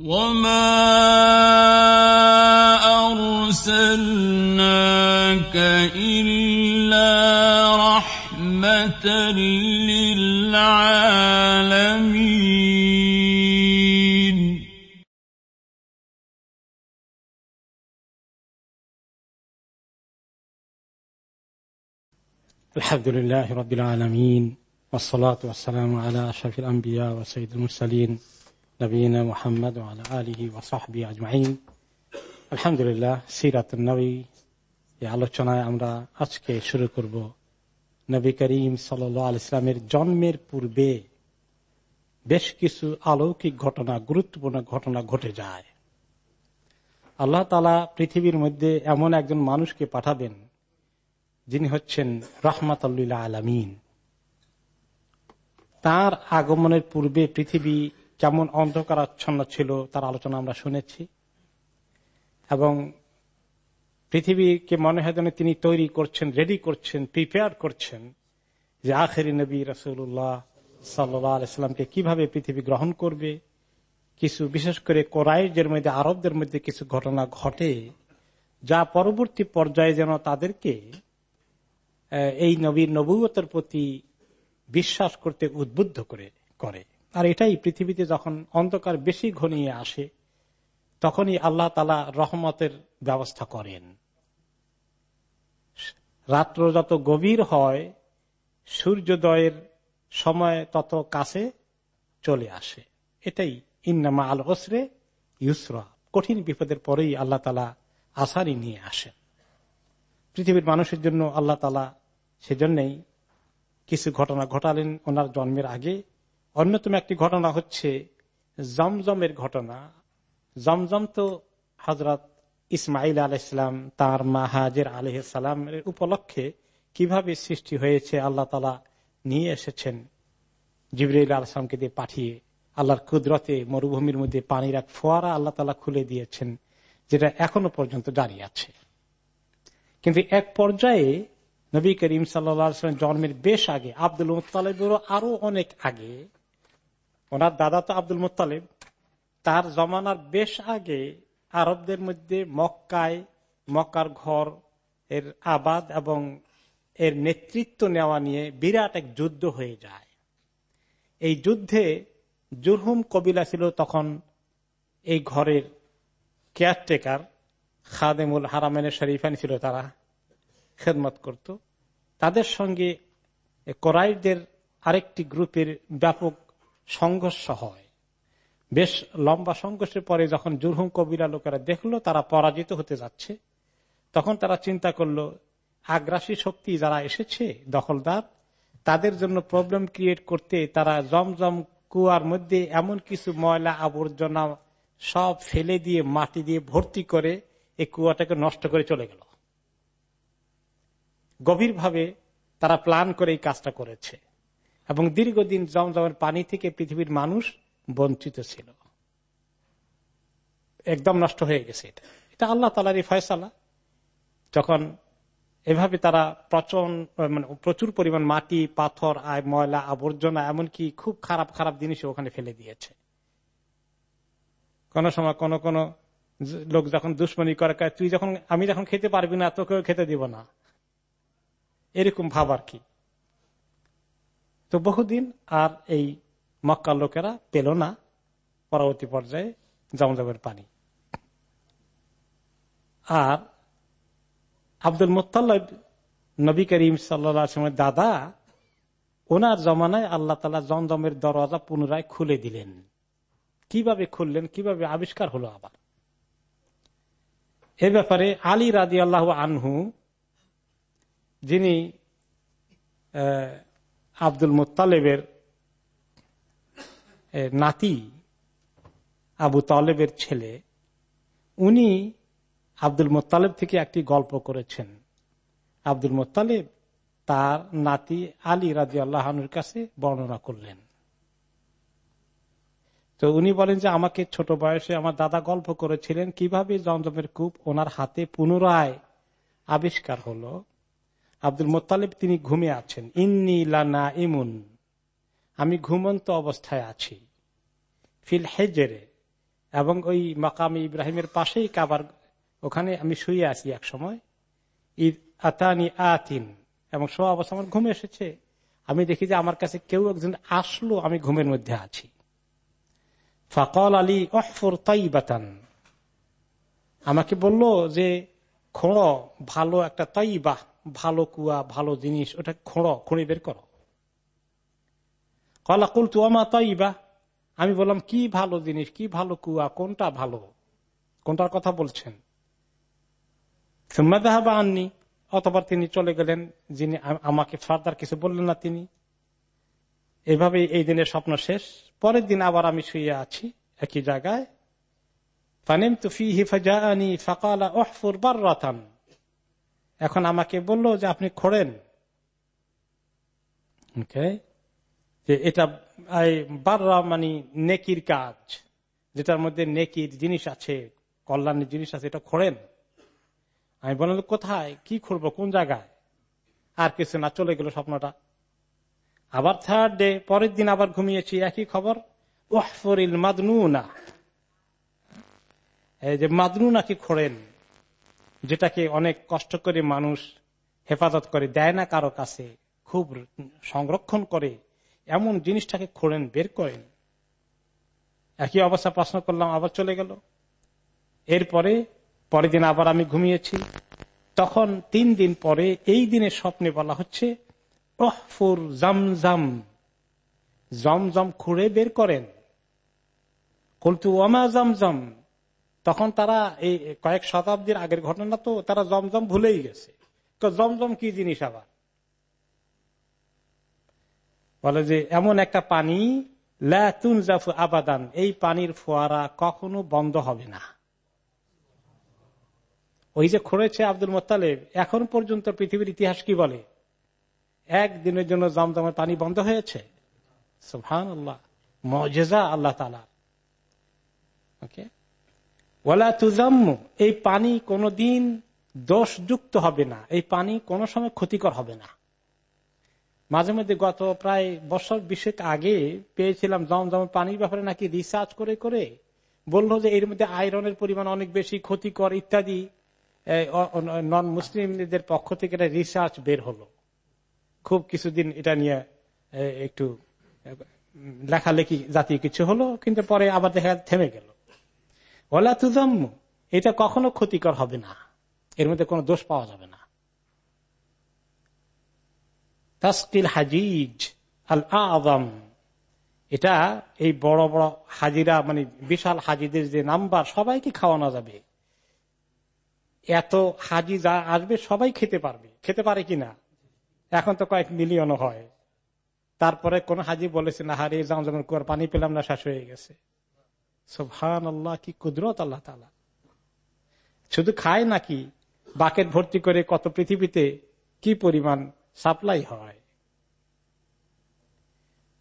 وما أرسلناك إلا رحمة للعالمين الحمد لله رب العالمين والصلاة والسلام على أشرف الأنبياء وسيد المرسلين নবীনা মোহাম্মদ আলহি ওয়াসাহবি আজমাইন আলহামদুলিল্লাহ সিরাত নবী আলোচনায় আমরা আজকে শুরু করব। নবী করিম সাল ইসলামের জন্মের পূর্বে বেশ কিছু আলৌকিক ঘটনা, গুরুত্বপূর্ণ ঘটনা ঘটে যায়। আল্লাহ তালা পৃথিবীর মধ্যে এমন একজন মানুষকে পাঠাবেন, যিনি হচ্ছেন রহমত আলমিন। তার আগমনের পূর্বে পৃথিবী কেমন অন্ধকারাচ্ছন্ন ছিল, তার আলোচনা আমরা শুনেছি। এবং পৃথিবীকে মনে হয় যেন তিনি তৈরি করছেন রেডি করছেন প্রিপেয়ার করছেন যে আখেরি নবী রসুল্লাহ সাল্লামকে কীভাবে পৃথিবী গ্রহণ করবে। কিছু, বিশেষ করে কোরাইজের মধ্যে, আরবদের মধ্যে কিছু ঘটনা ঘটে, যা পরবর্তী পর্যায়ে যেন তাদেরকে এই নবীর নবুয়তের প্রতি বিশ্বাস করতে উদ্বুদ্ধ করে করে। আর এটাই পৃথিবীতে যখন অন্ধকার বেশি ঘনিয়ে আসে, তখনই আল্লাহ তালা রহমতের ব্যবস্থা করেন। রাত্র যত গভীর হয়, সূর্যোদয়ের সময় তত কাছে চলে আসে। এটাই ইন্নামা আল ওসরে ইউসরা। কঠিন বিপদের পরেই আল্লাহ তালা আসারি নিয়ে আসেন। পৃথিবীর মানুষের জন্য আল্লাহ তালা সেজন্যই কিছু ঘটনা ঘটালেন ওনার জন্মের আগে। অন্যতম একটি ঘটনা হচ্ছে জমজমের ঘটনা। জমজম তো হজরত ইসমাইল আল ইসলাম তার মা হাজের আলহামের উপলক্ষে কীভাবে সৃষ্টি হয়েছে আল্লাহ তালা নিয়ে এসেছেন। জিবরাইল আলসালামকে দিয়ে পাঠিয়ে আল্লাহর কুদরতে মরুভূমির মধ্যে পানির এক ফোয়ারা আল্লাহ তালা খুলে দিয়েছেন, যেটা এখনও পর্যন্ত দাঁড়িয়ে আছে। কিন্তু এক পর্যায়ে নবী করিম সাল্লাম জন্মের বেশ আগে, আব্দুল মুতালেবেরও আরও অনেক আগে ওনার দাদা তো আব্দুল মুতালেব তার জমানার বেশ আগে আরবদের মধ্যে মক্কায়, মক্কার ঘর, এর আবাদ এবং এর নেতৃত্ব নেওয়া নিয়ে বিরাট এক যুদ্ধ হয়ে যায়। এই যুদ্ধে জুরহুম কবিলা ছিল তখন এই ঘরের কেয়ারটেকার খাদেমুল হারামেনের শরীফানি ছিল তারা, খেদমত করত। তাদের সঙ্গে কোরাইদের আরেকটি গ্রুপের ব্যাপক সংঘর্ষ হয়। বেশ লম্বা সংঘর্ষের পরে যখন জুরহুম কবিরা লোকেরা দেখল, তারা পরাজিত হতে যাচ্ছে। তখন তারা চিন্তা করল, আগ্রাসী শক্তি যারা এসেছে, দখলদার, তাদের জন্য প্রবলেম ক্রিয়েট করতে তারা জমজম কুয়ার মধ্যে এমন কিছু ময়লা আবর্জনা সব ফেলে দিয়ে, মাটি দিয়ে ভর্তি করে এই কুয়াটাকে নষ্ট করে চলে গেল। গভীরভাবে তারা প্ল্যান করে এই কাজটা করেছে। এবং দীর্ঘদিন জমজমের পানি থেকে পৃথিবীর মানুষ বঞ্চিত ছিল। একদম নষ্ট হয়ে গেছে এটা। এটা আল্লাহ তালারই ফয়সালা। যখন এভাবে তারা প্রচন মানে প্রচুর পরিমাণ মাটি, পাথর, আয়, ময়লা, আবর্জনা, এমনকি খুব খারাপ খারাপ জিনিস ওখানে ফেলে দিয়েছে। কোন সময় কোন কোন লোক যখন দুশ্মনী করে তুই যখন, আমি যখন খেতে পারবি না, তোকেও খেতে দিব না। এরকম ভাব আর কি। তো বহুদিন আর এই মক্কার লোকেরা পেল না পরবর্তী পর্যায়ে জমজমের পানি। আর আব্দুল মোত্তাল্লাব নবী করিম সাল্লামের দাদা, ওনার জমানায় আল্লাহ তালা জমজমের দরওয়াজা পুনরায় খুলে দিলেন। কীভাবে খুললেন, কীভাবে আবিষ্কার হলো আবার? এ ব্যাপারে আলী রাজি আল্লাহ আনহু, যিনি আব্দুল মোত্তালেবের নাতি আবু তালেবের ছেলে, উনি আব্দুল মোত্তালেব থেকে একটি গল্প করেছেন। আব্দুল মোত্তালেব তার নাতি আলী রাজি আল্লাহনুর কাছে বর্ণনা করলেন। তো উনি বলেন যে, আমাকে ছোট বয়সে আমার দাদা গল্প করেছিলেন কীভাবে জমজমের কূপ ওনার হাতে পুনরায় আবিষ্কার হলো। আব্দুল মোত্তালেব, তিনি ঘুমে আছেন। ইন্নি লানা ইমুন, আমি ঘুমন্ত অবস্থায় আছি। ফিল হেজেরে, এবং ওই মাকাম ইব্রাহিমের পাশেই কাবার ওখানে আমি শুয়ে আছি এক সময়। ঈদ আতানি আতিন, এবং সব অবস্থা আমার ঘুম এসেছে। আমি দেখি যে আমার কাছে কেউ একজন আসলো, আমি ঘুমের মধ্যে আছি। ফকল আলী অফর তাইবাতান, আমাকে বলল যে, খোঁড়, ভালো একটা তাইবা। ভালো কুয়া, ভালো জিনিস, ওটা খোঁড় খুঁড়ে বের করো। কলা কুল তু আমা তাইবা আমি বললাম, কি ভালো জিনিস, কি ভালো কুয়া, কোনটা ভালো? কোনটার কথা বলছেন? আননি অতবার তিনি চলে গেলেন, যিনি আমাকে ফার্দার কিছু বললেন না তিনি। এভাবে এই দিনের স্বপ্ন শেষ। পরের দিন আবার আমি শুয়ে আছি, একই জায়গায়। ফানিম তুফি হিফাজানি ফাকালা ওহফুর বার রতান এখন আমাকে বলল যে আপনি খোড়েন। যে এটা বাররা মানে নেকির কাজ, যেটার মধ্যে নেকির জিনিস আছে, কল্যাণের জিনিস আছে, এটা খোড়েন। আমি বললাম, কোথায়? কি খুলবো কোন জায়গায়? আর কিছু না, চলে গেল স্বপ্নটা। আবার থার্ড ডে পরের দিন আবার ঘুমিয়েছি, একই খবর ওয়াহফরিল মাদনুনা। এই যে মাদনুনা কি খোড়েন। যেটাকে অনেক কষ্ট করে মানুষ হেফাজত করে, দেয় না কারও কাছে, খুব সংরক্ষণ করে, এমন জিনিসটাকে খোড়েন বের করেন। একই অবস্থা প্রশ্ন করলাম, আবার চলে গেল। এরপরে, পরের দিন আবার আমি ঘুমিয়েছি। তখন তিন দিন পরে এই দিনের স্বপ্নে বলা হচ্ছে অহফুর জমজম। জমজম খুঁড়ে বের করেন। কলতু ওমা জমজম? তখন তারা এই কয়েক শতাব্দীর আগের ঘটনা তো তারা জমজম ভুলেই গেছে। জমজম কি জিনিস আবার? বলে যে এমন একটা পানি লাতুন জাফু আবাদান, এই পানির ফোয়ারা কখনো বন্ধ হবে না। ওই যে খড়েছে আব্দুল মোত্তালেব, এখন পর্যন্ত পৃথিবীর ইতিহাস কি বলে? একদিনের জন্য জমজমের পানি বন্ধ হয়েছে। সুহান আল্লাহ মজেজা আল্লাহ তালা ওকে ওলা তুজাম্মু, এই পানি কোনদিন দোষযুক্ত হবে না। এই পানি কোন সময় ক্ষতিকর হবে না। মাঝে মধ্যে গত প্রায় বছর বিশেক আগে পেয়েছিলাম জমজমের পানির ব্যাপারে নাকি রিসার্চ করে করে বলল যে এর মধ্যে আয়রনের পরিমাণ অনেক বেশি ক্ষতিকর ইত্যাদি। নন মুসলিমদের পক্ষ থেকে এটা রিসার্চ বের হলো। খুব কিছুদিন এটা নিয়ে একটু লেখালেখি জাতীয় কিছু হলো, কিন্তু পরে আবার দেখা, থেমে গেল। ওলা তুজম এটা কখনো ক্ষতিকর হবে না। এর মধ্যে কোনো দোষ পাওয়া যাবে না। তাস্কিল হাজিজ আল আদম এটা এই বড় বড় হাজিরা মানে বিশাল হাজিদের যে নাম্বার, সবাইকে খাওয়ানো যাবে। এত হাজি যা আসবে, সবাই খেতে পারবে। খেতে পারে কিনা? এখন তো কয়েক মিলিয়ন হয়। তারপরে কোন হাজি বলেছে, না, হারে জমজমের কুয়ার পানি পেলাম না, শেষ হয়ে গেছে। সোভান আল্লাহ কি কুদরত আল্লাহ তালা শুধু খায় নাকি বাকেট ভর্তি করে কত পৃথিবীতে কি পরিমাণ সাপ্লাই হয়?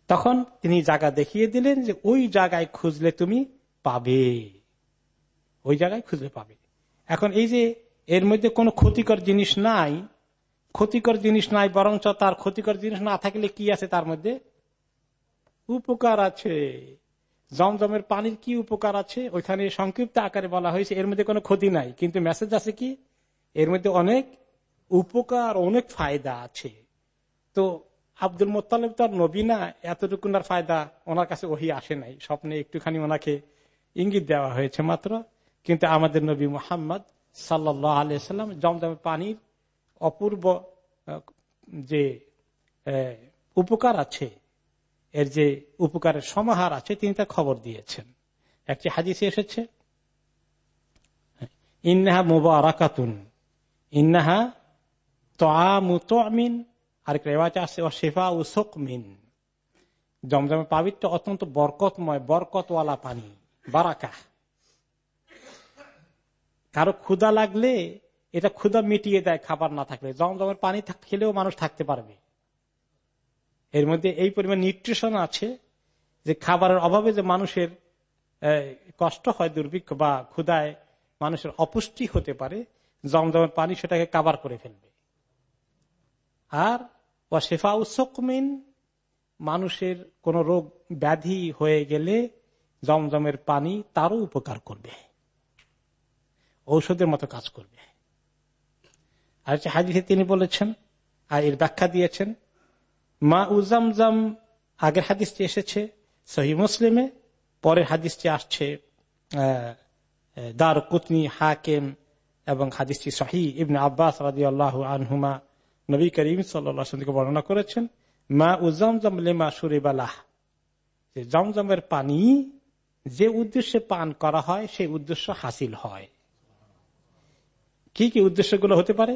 তখন তিনি জায়গা দেখিয়ে দিলেন যে ওই জায়গায় খুঁজলে তুমি পাবে। ওই জায়গায় খুঁজলে পাবে। এখন এই যে এর মধ্যে কোনো ক্ষতিকর জিনিস নাই, ক্ষতিকর জিনিস নাই, বরঞ্চ তার ক্ষতিকর জিনিস না থাকলে কি আছে তার মধ্যে? উপকার আছে। জমজমের পানির কি উপকার আছে? ওইখানে সংক্ষিপ্ত আকারে বলা হয়েছে, এর মধ্যে কোনো ক্ষতি নাই। কিন্তু মেসেজ আছে কি? এর মধ্যে অনেক উপকার, অনেক ফায়দা আছে। তো আব্দুল মোত্তালেব তার নবীনা এতটুকুনার ফায়দা ওনার কাছে ওহি আসে নাই। স্বপ্নে একটুখানি ওনাকে ইঙ্গিত দেওয়া হয়েছে মাত্র। কিন্তু আমাদের নবী মোহাম্মদ সাল্লাহ আলিয়াল্লাম জমজমের পানির অপূর্ব যে উপকার আছে এর যে উপকারের সমাহার আছে, তিনি তা খবর দিয়েছেন। একটি হাদিসে এসেছে, ইন্নাহা মুবারাকাতুন, ইন্নাহা তামিন আর রেওয়াজ আছে ও শেফা ও শোকমিন জমজমের পাবিত্র অত্যন্ত বরকতময়, বরকতওয়ালা পানি, বারাকা। কারও ক্ষুদা লাগলে এটা ক্ষুদা মিটিয়ে দেয়, খাবার না থাকলে। জমজমের পানি খেলেও মানুষ থাকতে পারবে। এর মধ্যে এই পরিমাণ নিউট্রিশন আছে যে খাবারের অভাবে যে মানুষের কষ্ট হয়, দুর্ভিক্ষ বা ক্ষুদায় মানুষের অপুষ্টি হতে পারে জমজমের পানি সেটাকে কাবার করে ফেলবে। আর শেফা উসকমিন মানুষের কোন রোগ ব্যাধি হয়ে গেলে জমজমের পানি তারও উপকার করবে। ঔষধের মতো কাজ করবে। আর হাদিসে তিনি বলেছেন, আর এর ব্যাখ্যা দিয়েছেন মা উজামজাম আগের হাদিসটি এসেছে, সহি মুসলিমে, পরের হাদিসটি আসছে দার কুতনি হাকেম এবং হাদিসটি সহি। ইবনে আব্বাস রাজি আল্লাহ আনহুমা নবী করিম সাল্লাকে বর্ণনা করেছেন মা উজামজাম লেমা সুরিবালাহ জমজমের পানি যে উদ্দেশ্যে পান করা হয়, সেই উদ্দেশ্য হাসিল হয়। কি কি উদ্দেশ্যগুলো হতে পারে?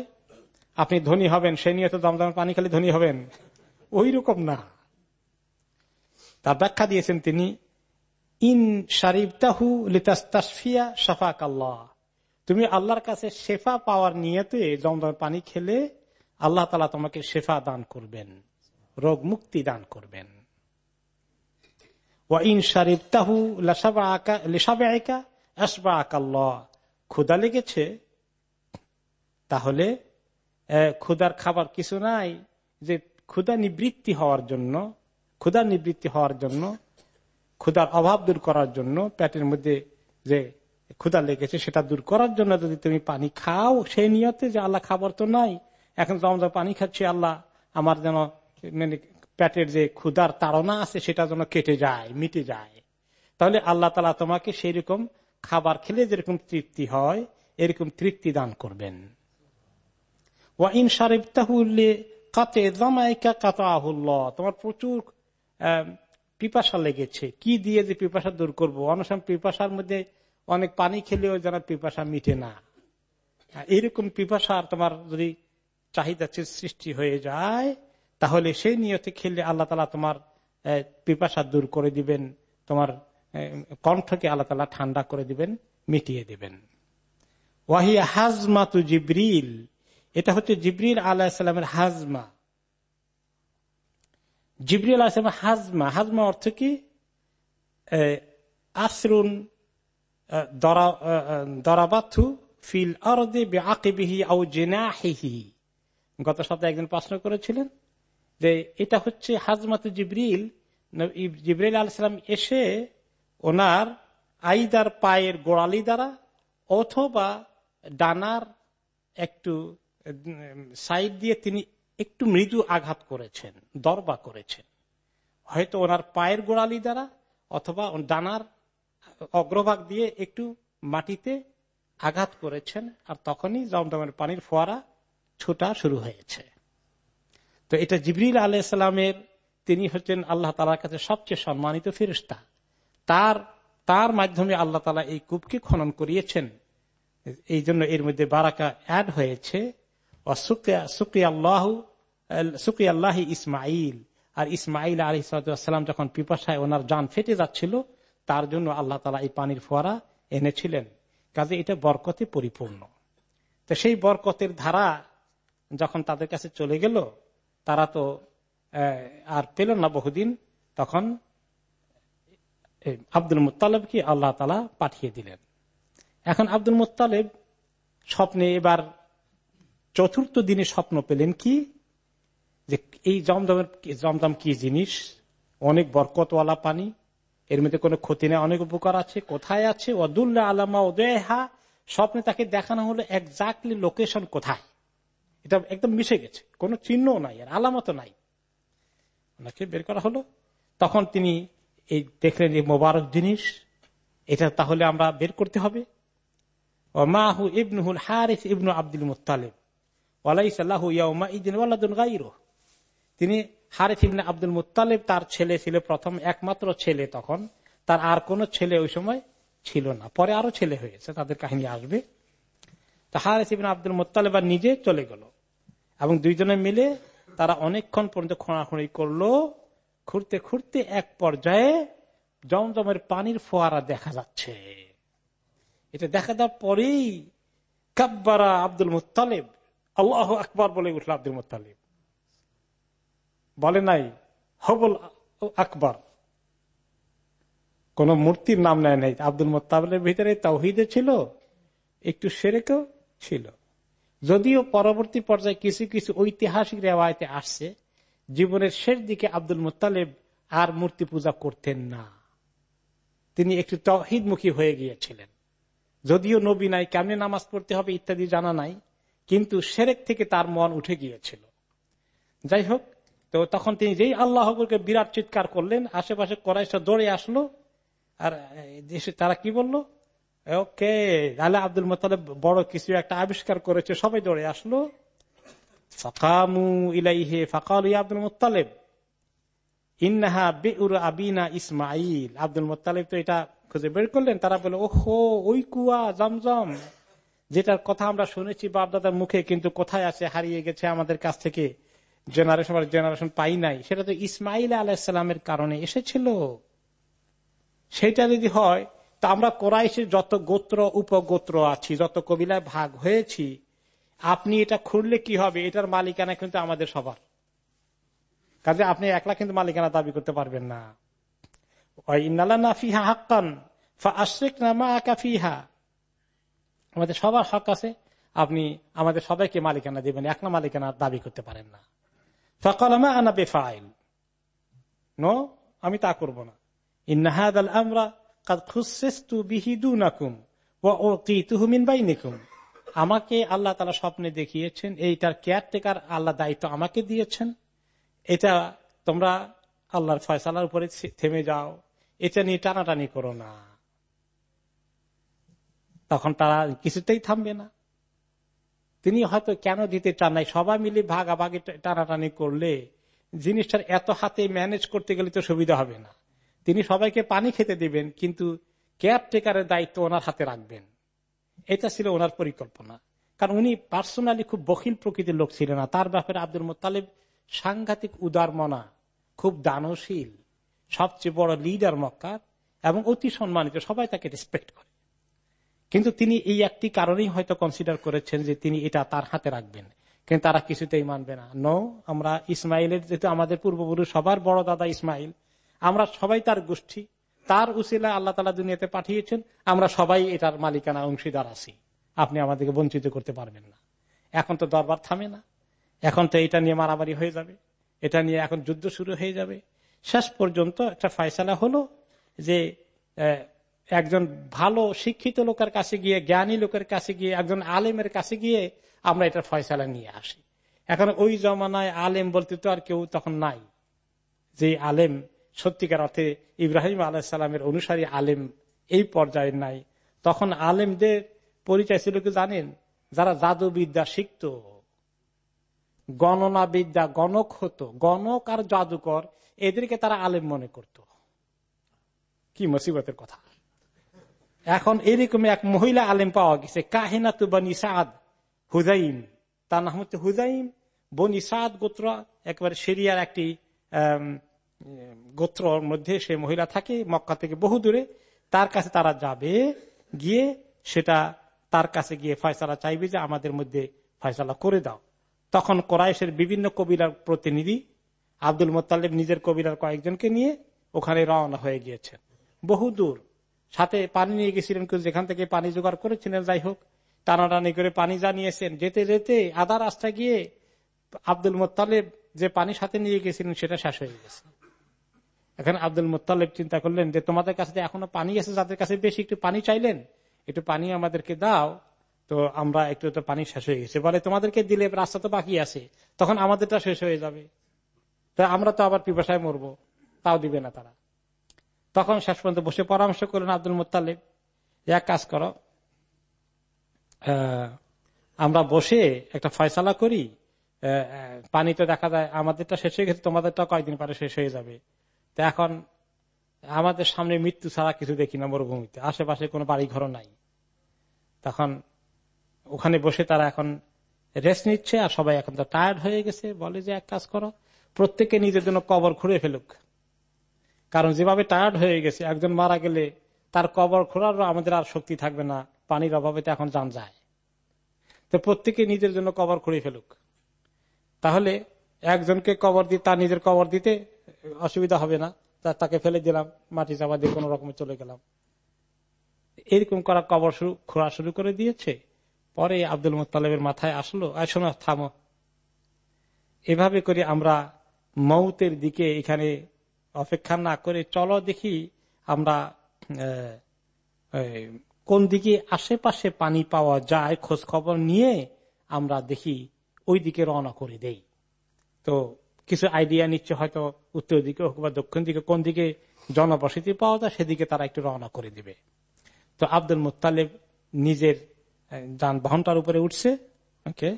আপনি ধনী হবেন সে নিয়ে তো জমজমের পানি খালি ধনী হবেন। ওই রকম না। তার ব্যাখ্যা দিয়েছেন তিনি, ইন শারিফতাহু লিতাস্তাসফিয়া শাফাক আল্লাহ তুমি আল্লাহর কাছে শেফা পাওয়ার নিয়েতে জমজমের পানি খেলে আল্লাহ তালা তোমাকে শেফা দান করবেন, রোগ মুক্তি দান করবেন। ক্ষুদা লেগেছে, তাহলে ক্ষুদার খাবার কিছু নাই যে ক্ষুদা নিবৃত্তি হওয়ার জন্য ক্ষুদার নিবৃত্তি হওয়ার জন্য ক্ষুদার অভাব দূর করার জন্য পেটের মধ্যে যে ক্ষুদা লেগেছে সেটা দূর করার জন্য যদি তুমি পানি খাও, সেই নিয়তে যে আল্লাহ খাবার তো নাই। এখন জমজম পানি খাচ্ছি, আল্লাহ আমার যেন মানে পেটের যে ক্ষুদার তাড়না আছে সেটা যেন কেটে যায়, মিটে যায়। তাহলে আল্লাহ তালা তোমাকে সেই রকম খাবার খেলে যেরকম তৃপ্তি হয়, এরকম তৃপ্তি দান করবেন। ওয়াইন সারিফ তাহুল্লে কাতে জামাইকা কাতা আহুল্লাহ তোমার প্রচুর পিপাসা লেগেছে। কি দিয়ে যে পিপাসা দূর করব? অনেক সময় পিপাসার মধ্যে অনেক পানি খেলেও যেন পিপাসা মিটে না। এইরকম পিপাসার তোমার যদি চাহিদা সৃষ্টি হয়ে যায়, তাহলে সেই নিয়তে খেলে আল্লাহ তালা তোমার পিপাসা দূর করে দিবেন, তোমার কণ্ঠকে আল্লাহ তালা ঠান্ডা করে দিবেন, মিটিয়ে দিবেন। ওয়াহিয়া হাজমা তু জিব্রিল। এটা হচ্ছে জিব্রিল আলাহিসাল্লামের হাজমা। জিব্রিল আলাহিসাম হাজমা হাজমা অর্থ কি? আশ্রুন দরাবাথু ফিল গত সপ্তাহে একজন প্রশ্ন করেছিলেন যে এটা হচ্ছে হাজমাত জিব্রিল জিব্রিল আলাইসালাম এসে ওনার আইদার পায়ের গোড়ালি দ্বারা অথবা ডানার একটু সাইড দিয়ে তিনি একটু মৃদু আঘাত করেছেন, দরবা করেছেন। হয়তো ওনার পায়ের গোড়ালি দ্বারা অথবা ডানার অগ্রভাগ দিয়ে একটু মাটিতে আঘাত করেছেন আর তখনই জমদমের পানির ফোয়ারা ছোটা শুরু হয়েছে। তো এটা জিবরিল আলাইসালামের তিনি হচ্ছেন আল্লাহ তালার কাছে সবচেয়ে সম্মানিত ফেরিস্তা তার তার মাধ্যমে আল্লাহ তালা এই কূপকে খনন করিয়েছেন। এই জন্য এর মধ্যে বারাকা অ্যাড হয়েছে। আল্লাহ ইসমাইল আর ইসমাইল আলী সালাম যখন পিপাসায় ওনার যান ফেটে যাচ্ছিল, তার জন্য আল্লাহ তালা এই পানির ফোয়ারা এনেছিলেন। কাজে এটা বরকতে পরিপূর্ণ। তো সেই বরকতের ধারা যখন তাদের কাছে চলে গেল, তারা তো আর পেল না বহুদিন, তখন আব্দুল মুতালেবকে আল্লাহ তালা পাঠিয়ে দিলেন। এখন আব্দুল মুতালেব স্বপ্নে এবার চতুর্থ দিনে স্বপ্ন পেলেন কি? যে এই জমদমের জমদম কি জিনিস? অনেক বরকতওয়ালা পানি। এর মধ্যে কোনো ক্ষতি নেই, অনেক উপকার আছে। কোথায় আছে? অদুল্লাহ আলামা ওদেহা। স্বপ্নে তাকে দেখানো হলো একজাক্টলি লোকেশন কোথায়। এটা একদম মিশে গেছে, কোনো চিহ্ন নাই আর আলামত নাই। ওনাকে বের করা হলো। তখন তিনি এই দেখলেন এই মোবারক জিনিস, এটা তাহলে আমরা বের করতে হবে। মাহু ইবনুল হারিস ইবনু আব্দুল মুতালেব তিনি হারিফ ইবনে আব্দুল মুতালেব তার ছেলে ছিল প্রথম একমাত্র ছেলে তখন। তার আর কোন ছেলে ওই সময় ছিল না। পরে আরও ছেলে হয়েছে, তাদের কাহিনী আসবে। তো হারিফ ইবনে আব্দুল মুতালেব আর নিজে চলে গেল। এবং দুইজনে মিলে তারা অনেকক্ষণ পর্যন্ত খোঁড়াখুঁড়ি করল। খুঁড়তে খুঁড়তে এক পর্যায়ে জমজমের পানির ফোয়ারা দেখা যাচ্ছে। এটা দেখা দেওয়ার পরেই কাব্বারা আব্দুল মুতালেব আল্লাহ আকবর বলে উঠল আব্দুল মুতালিব বলে নাই, হবল আকবর। কোন মূর্তির নাম নেয় নাই। আব্দুল মোত্তাবের ভিতরে তাওহিদে ছিল, একটু সেরেকেও ছিল। যদিও পরবর্তী পর্যায়ে কিছু কিছু ঐতিহাসিক রেওয়ায়তে আসছে, জীবনের শেষ দিকে আব্দুল মোত্তালেব আর মূর্তি পূজা করতেন না। তিনি একটু তহিদমুখী হয়ে গিয়েছিলেন। যদিও নবী নাই, কেমনে নামাজ পড়তে হবে ইত্যাদি জানা নাই কিন্তু সেরেক থেকে তার মন উঠে গিয়েছিল। যাই হোক, তো তখন তিনি যেই আল্লাহ বিরাট চিৎকার করলেন, আশেপাশে করাইশা দৌড়ে আসলো, আর তারা কি বলল? ওকে আল্লাহ আব্দুল মোতালেব বড় কিছু একটা আবিষ্কার করেছে, সবাই দৌড়ে আসলো। ফাকামু ইলাইহে, ফাকাল আব্দুল মোত্তালেব, ইন্নাহা বেউর আবিনা ইসমাইল আব্দুল মোত্তালেব তো এটা খুঁজে বের করলেন, তারা বলে ওহো, ওই কুয়া, জমজম। যেটার কথা আমরা শুনেছি বাপদাদার মুখে, কিন্তু কোথায় আছে, হারিয়ে গেছে আমাদের কাছ থেকে জেনারেশন জেনারেশন পাই নাই, সেটা তো ইসমাইল আলাহিসাল্লামের কারণে এসেছিল। সেটা যদি হয়, তা আমরা কোরাইশের যত গোত্র, উপগোত্র আছি, যত কবিলায় ভাগ হয়েছি, আপনি এটা খুললে কি হবে? এটার মালিকানা কিন্তু আমাদের সবার। কাজে আপনি একলা কিন্তু মালিকানা দাবি করতে পারবেন না। ইন্নালা না ফিহা হাক্কান ফা আশ্রিক নামা আকা ফিহা। আমাদের সবার হক আছে, আপনি আমাদের সবাইকে মালিকানা দিবেন একলা মালিকানা দাবি করতে পারেন না। ফকলামা আনা বেফাইল। নো, আমি তা করব না। ইন্নাহাদ আল আমরা আমাকে আল্লাহ তালা স্বপ্নে দেখিয়েছেন, এইটার কেয়ারটেকার আল্লাহ দায়িত্ব আমাকে দিয়েছেন। এটা তোমরা আল্লাহর ফয়সালার উপরে থেমে যাও। এটা নিয়ে টানাটানি করো না। তখন তারা কিছুতেই থামবে না। তিনি হয়তো কেন দিতে চান নাই, সবাই মিলে ভাগাভাগি টানাটানি করলে জিনিসটার এত হাতে ম্যানেজ করতে গেলে তো সুবিধা হবে না। তিনি সবাইকে পানি খেতে দিবেন, কিন্তু কেয়ারটেকারের দায়িত্ব ওনার হাতে রাখবেন। এটা ছিল ওনার পরিকল্পনা। কারণ উনি পার্সোনালি খুব বখিল প্রকৃতির লোক ছিলেন না। তার ব্যাপারে আব্দুল মোতালেব সাংঘাতিক উদারমনা, খুব দানশীল, সবচেয়ে বড় লিডার মক্কার এবং অতি সম্মানিত, সবাই তাকে রেসপেক্ট করে। কিন্তু তিনি এই একটি কারণেই হয়তো কনসিডার করেছেন যে তিনি এটা তার হাতে রাখবেন। কিন্তু তারা কিছুতেই মানবে না। নো আমরা ইসমাইলের যেহেতু আমাদের পূর্বপুরুষ, সবার বড় দাদা ইসমাইল, আমরা সবাই তার গোষ্ঠী, তার উসিলা আল্লাহ তালা দুনিয়াতে পাঠিয়েছেন, আমরা সবাই এটার মালিকানা, অংশীদার আছি। আপনি আমাদেরকে বঞ্চিত করতে পারবেন না। এখন তো দরবার থামে না। এখন তো এটা নিয়ে মারামারি হয়ে যাবে। এটা নিয়ে এখন যুদ্ধ শুরু হয়ে যাবে। শেষ পর্যন্ত একটা ফয়সালা হলো যে একজন ভালো শিক্ষিত লোকের কাছে গিয়ে, জ্ঞানী লোকের কাছে গিয়ে, একজন আলেমের কাছে গিয়ে আমরা এটা ফয়সালা নিয়ে আসি। এখন ওই জমানায় আলেম বলতে তো আর কেউ তখন নাই। যে আলেম সত্যিকার অর্থে ইব্রাহিম আলাহিসাল্লামের অনুসারী আলেম এই পর্যায়ে নাই। তখন আলেমদের পরিচয় ছিল কি জানেন? যারা জাদুবিদ্যা শিখত গণনা বিদ্যা গণক হতো, গণক আর জাদুকর, এদেরকে তারা আলেম মনে করত। কি মুসিবতের কথা। এখন এরকম এক মহিলা আলেম পাওয়া গেছে কাহিনা তু বনি সাদ হুজাইম তার নাম হচ্ছে হুজাইম বনি সাদ গোত্র একবার সিরিয়ার একটি গোত্রর মধ্যে সে মহিলা থাকে, মক্কা থেকে বহু দূরে। তার কাছে তারা যাবে, গিয়ে সেটা তার কাছে গিয়ে ফয়সালা চাইবে যে আমাদের মধ্যে ফয়সালা করে দাও। তখন কোরআশের বিভিন্ন কবিরার প্রতিনিধি আব্দুল মোত্তালেব নিজের কবিরার কয়েকজনকে নিয়ে ওখানে রওনা হয়ে গিয়েছেন। বহু দূর। সাথে পানি নিয়ে গেছিলেন যেখান থেকে পানি জোগাড় করেছিলেন, যাই হোক, টানাটানি করে পানি জানিয়েছেন। যেতে যেতে আধা রাস্তা গিয়ে আব্দুল মোত্তালেব যে পানি সাথে নিয়ে গেছিলেন, সেটা শেষ হয়ে গেছে। এখন আব্দুল মোত্তালেব চিন্তা করলেন যে, তোমাদের কাছে এখনও পানি আছে, যাদের কাছে বেশি একটু পানি চাইলেন, একটু পানি আমাদেরকে দাও, তো আমরা একটু তো পানি শেষ হয়ে গেছে। বলে, তোমাদেরকে দিলে রাস্তা তো বাকি আছে, তখন আমাদেরটা শেষ হয়ে যাবে। তা আমরা তো আবার পিপাসায় মরবো, তাও দিবে না তারা। তখন শেষ পর্যন্ত বসে পরামর্শ করলেন, আব্দুল মোত্তালেব, এক কাজ করো। আমরা বসে একটা ফয়সালা করি। পানি তো দেখা যায় আমাদেরটা শেষ হয়ে গেছে তোমাদেরটা কয়েকদিন পরে শেষ হয়ে যাবে। তো এখন আমাদের সামনে মৃত্যু ছাড়া কিছু দেখি না মরুভূমিতে, আশেপাশে কোনো বাড়ি ঘর নাই। তখন ওখানে বসে তারা এখন রেস্ট নিচ্ছে আর সবাই এখন তো টায়ার্ড হয়ে গেছে। বলে যে, এক কাজ করো, প্রত্যেকে নিজের জন্য কবর খুঁড়ে ফেলুক। কারণ যেভাবে টায়ার্ড হয়ে গেছে, একজন মারা গেলে তার কবর খোঁড়ারও আমাদের আর শক্তি থাকবে না, পানির অভাবে এখন যান যায়। তো প্রত্যেকে নিজের জন্য কবর খুঁড়ে ফেলুক। তাহলে একজনকে কবর দিয়ে তার নিজের কবর দিতে অসুবিধা হবে না তাকে ফেলে দিলাম, মাটি চাপা দিয়ে কোন রকমে চলে গেলাম। এরকম করা কবর শুরু, খোঁড়া শুরু করে দিয়েছে। পরে আব্দুল মুতালেবের মাথায় আসলো শোনো, থামো। এভাবে করে আমরা মৌতের দিকে এখানে অপেক্ষা না করে চলো দেখি আমরা কোন দিকে আশেপাশে পানি পাওয়া যায় খোঁজ খবর নিয়ে আমরা দেখি ওই দিকে রওনা করে দেই। তো কিছু আইডিয়া নিচ্ছে, হয়তো উত্তর দিকে হোক বা দক্ষিণ দিকে, কোন দিকে জনবসতি পাওয়া যায়, সেদিকে তারা একটু রওনা করে দিবে। তো আব্দুল মুতালেব নিজের যানবাহনটার উপরে উঠছে, ওকে?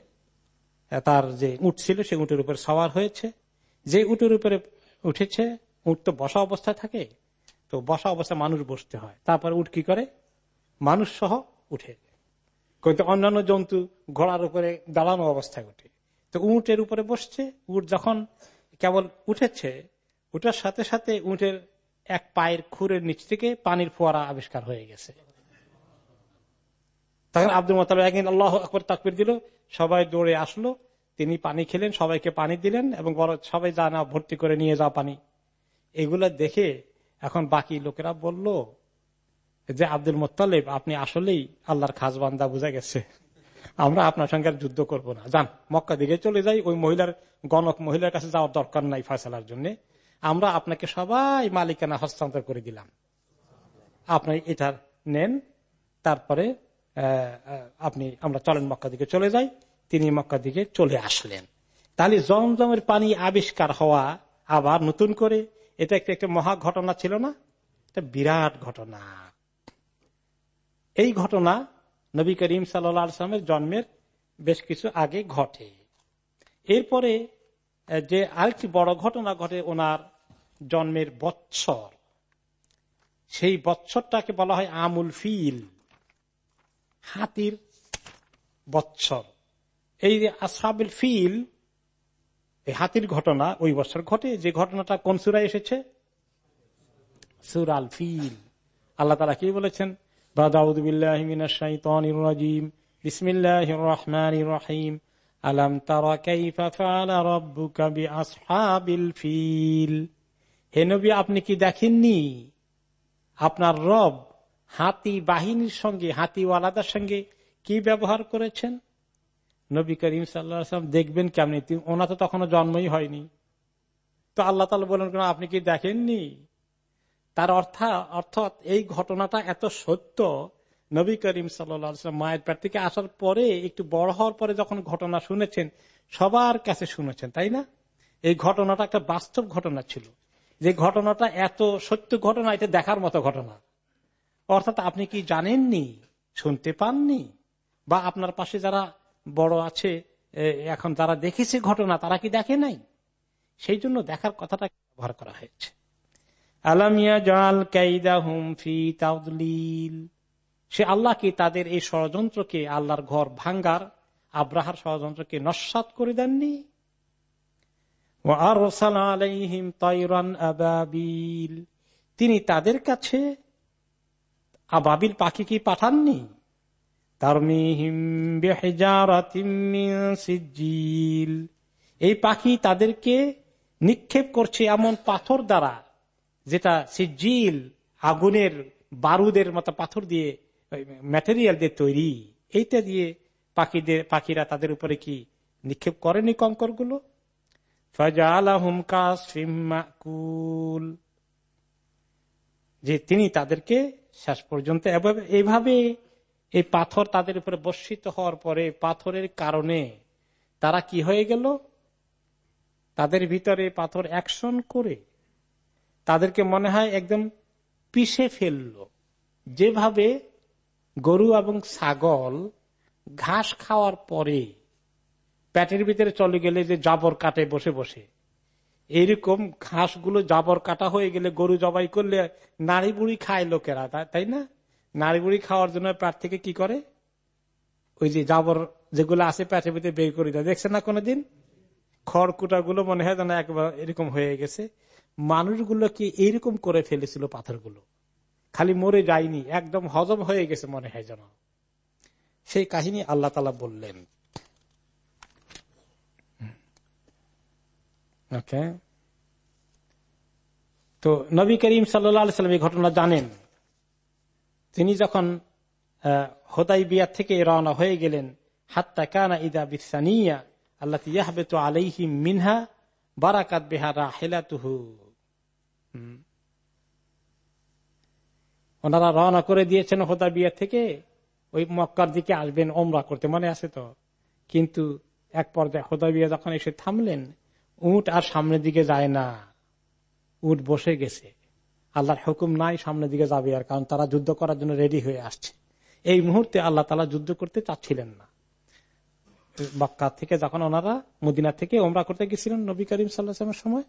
তার যে উঠ ছিল, সে উটের উপরে সওয়ার হয়েছে। যে উটের উপরে উঠেছে উঠ তো বসা অবস্থায় থাকে, তো বসা অবস্থায় মানুষ বসতে হয়। তারপরে উঠ কি করে? মানুষ সহ উঠে। কিন্তু অন্যান্য জন্তু ঘোড়ার উপরে দাঁড়ানো অবস্থায় উঠে। তো উটের উপরে বসছে, উট যখন কেবল উঠেছে, উঠার সাথে সাথে উটের এক পায়ের খুরের নিচ থেকে পানির ফোয়ারা আবিষ্কার হয়ে গেছে। তখন আব্দুল মোতালেব একদিন আল্লাহ আকবর তাকবির দিল, সবাই দৌড়ে আসলো, তিনি পানি খেলেন, সবাইকে পানি দিলেন এবং সবাই যা না ভর্তি করে নিয়ে যাওয়া পানি। এগুলো দেখে এখন বাকি লোকেরা বলল, যে আব্দুল মোত্তালেব, আপনি আসলেই আল্লাহর খাস বান্দা, বোঝা গেছে। আমরা আপনার সঙ্গে আর যুদ্ধ করব না। যান, মক্কা দিকে চলে যাই। ওই মহিলার, গণক মহিলার কাছে যাওয়ার দরকার নাই ফয়সালার জন্য। আমরা আপনাকে সবাই মালিকানা হস্তান্তর করে দিলাম। আপনি এটা নেন, তারপরে আপনি, আমরা চলেন মক্কা দিকে চলে যাই। তিনি মক্কা দিকে চলে আসলেন। তাহলে জমজমের পানি আবিষ্কার হওয়া আবার নতুন করে এটা একটা একটা মহা ঘটনা ছিল না? এটা বিরাট ঘটনা। এই ঘটনা নবী করিম সাল্লামের জন্মের বেশ কিছু আগে ঘটে। এরপরে যে আরেকটি বড় ঘটনা ঘটে ওনার জন্মের বৎসর। সেই বৎসরটাকে বলা হয় আমুল ফিল, হাতির বৎসর। এই আসাবিল ফিল এই হাতির ঘটনা ওই বছর ঘটে। যে ঘটনাটা কোন সুরায় এসেছে? সুরাল ফিল। আল্লাহ তারা কি বলেছেন? তারা ফিল। আপনি কি দেখেননি? আপনার রব হাতি বাহিনীর সঙ্গে, হাতি হাতিওয়ালাদের সঙ্গে কি ব্যবহার করেছেন? নবী করিম সাল্লাম দেখবেন কেমনি? ওনা তো তখনও জন্মই হয়নি। তো আল্লাহ তালা বলেন কেন, আপনি কি দেখেননি? তার অর্থ, অর্থাৎ এই ঘটনাটা এত সত্য। নবী করিম সাল্লাম মায়ের পেট থেকে আসার পরে, একটু বড় হওয়ার পরে যখন ঘটনা শুনেছেন, সবার কাছে শুনেছেন, তাই না? এই ঘটনাটা একটা বাস্তব ঘটনা ছিল। যে ঘটনাটা এত সত্য ঘটনা, এটা দেখার মতো ঘটনা। অর্থাৎ আপনি কি জানেননি, শুনতে পাননি? বা আপনার পাশে যারা বড় আছে এখন যারা দেখেছে ঘটনা, তারা কি দেখে নাই? সেই জন্য দেখার কথাটা ব্যবহার করা হয়েছে। আলামিয়া জাল কাইদা হুমফি তাউদলিল সে আল্লাহ কি তাদের এই ষড়যন্ত্রকে আল্লাহর ঘর ভাঙ্গার, আব্রাহার ষড়যন্ত্রকে নস্বাত করে দেননি? তিনি তাদের কাছে আবাবিল পাখি কি পাঠাননি? সিজ্জিল এই পাখি তাদেরকে নিক্ষেপ করছে এমন পাথর দ্বারা, যেটা সিজিল আগুনের বারুদের মতো পাথর দিয়ে ম্যাটেরিয়াল দিয়ে তৈরি। এইটা দিয়ে পাখিদের, পাখিরা তাদের উপরে কি নিক্ষেপ করেনি কঙ্করগুলো যে তিনি তাদেরকে শেষ পর্যন্ত এভাবে- এই পাথর তাদের উপরে বর্ষিত হওয়ার পরে, পাথরের কারণে তারা কি হয়ে গেল? তাদের ভিতরে পাথর অ্যাকশন করে তাদেরকে মনে হয় একদম পিষে ফেলল। যেভাবে গরু এবং ছাগল ঘাস খাওয়ার পরে প্যাটের ভিতরে চলে গেলে যে জাবর কাটে বসে বসে। এইরকম ঘাসগুলো জাবর কাটা হয়ে গেলে গরু জবাই করলে নাড়ি বুড়ি খায় লোকেরা তাই না? নাড়ি খাওয়ার জন্য প্যাট থেকে কি করে? ওই যে জাবর যেগুলো আছে প্যাটের ভিতরে বের করে দেয়। দেখছেন না কোনোদিন? খড়কুটা গুলো মনে হয় যেন একবার এরকম হয়ে গেছে। মানুষগুলো কি এইরকম করে ফেলেছিল পাথরগুলো? খালি মরে যায়নি, একদম হজম হয়ে গেছে মনে হয় যেন। সেই কাহিনী আল্লাহ তালা বললেন। তো নবী করিম সাল্লাম এই ঘটনা জানেন। তিনি যখন হোদাই বিয়ার থেকে রওনা হয়ে গেলেন, হাত্তা কানা ইদা বিসানিয়া আল্লাহ ইয়াহবে তো আলাইহি মিনহা বারাকাত বেহারা হেলাতুহু ওনারা রওনা করে দিয়েছেন হোদা বিয়া থেকে, ওই মক্কার দিকে আসবেন ওমরা করতে, মনে আছে তো? কিন্তু এক পর্যায়ে হোদা বিয়া যখন এসে থামলেন, উট আর সামনের দিকে যায় না। উট বসে গেছে। আল্লাহর হুকুম নাই, সামনের দিকে যাবে আর, কারণ তারা যুদ্ধ করার জন্য রেডি হয়ে আসছে। এই মুহূর্তে আল্লাহ তালা যুদ্ধ করতে চাচ্ছিলেন না। মক্কা থেকে যখন ওনারা মদিনা থেকে ওমরা করতে গেছিলেন নবী করিম সাল্লাহামের সময়,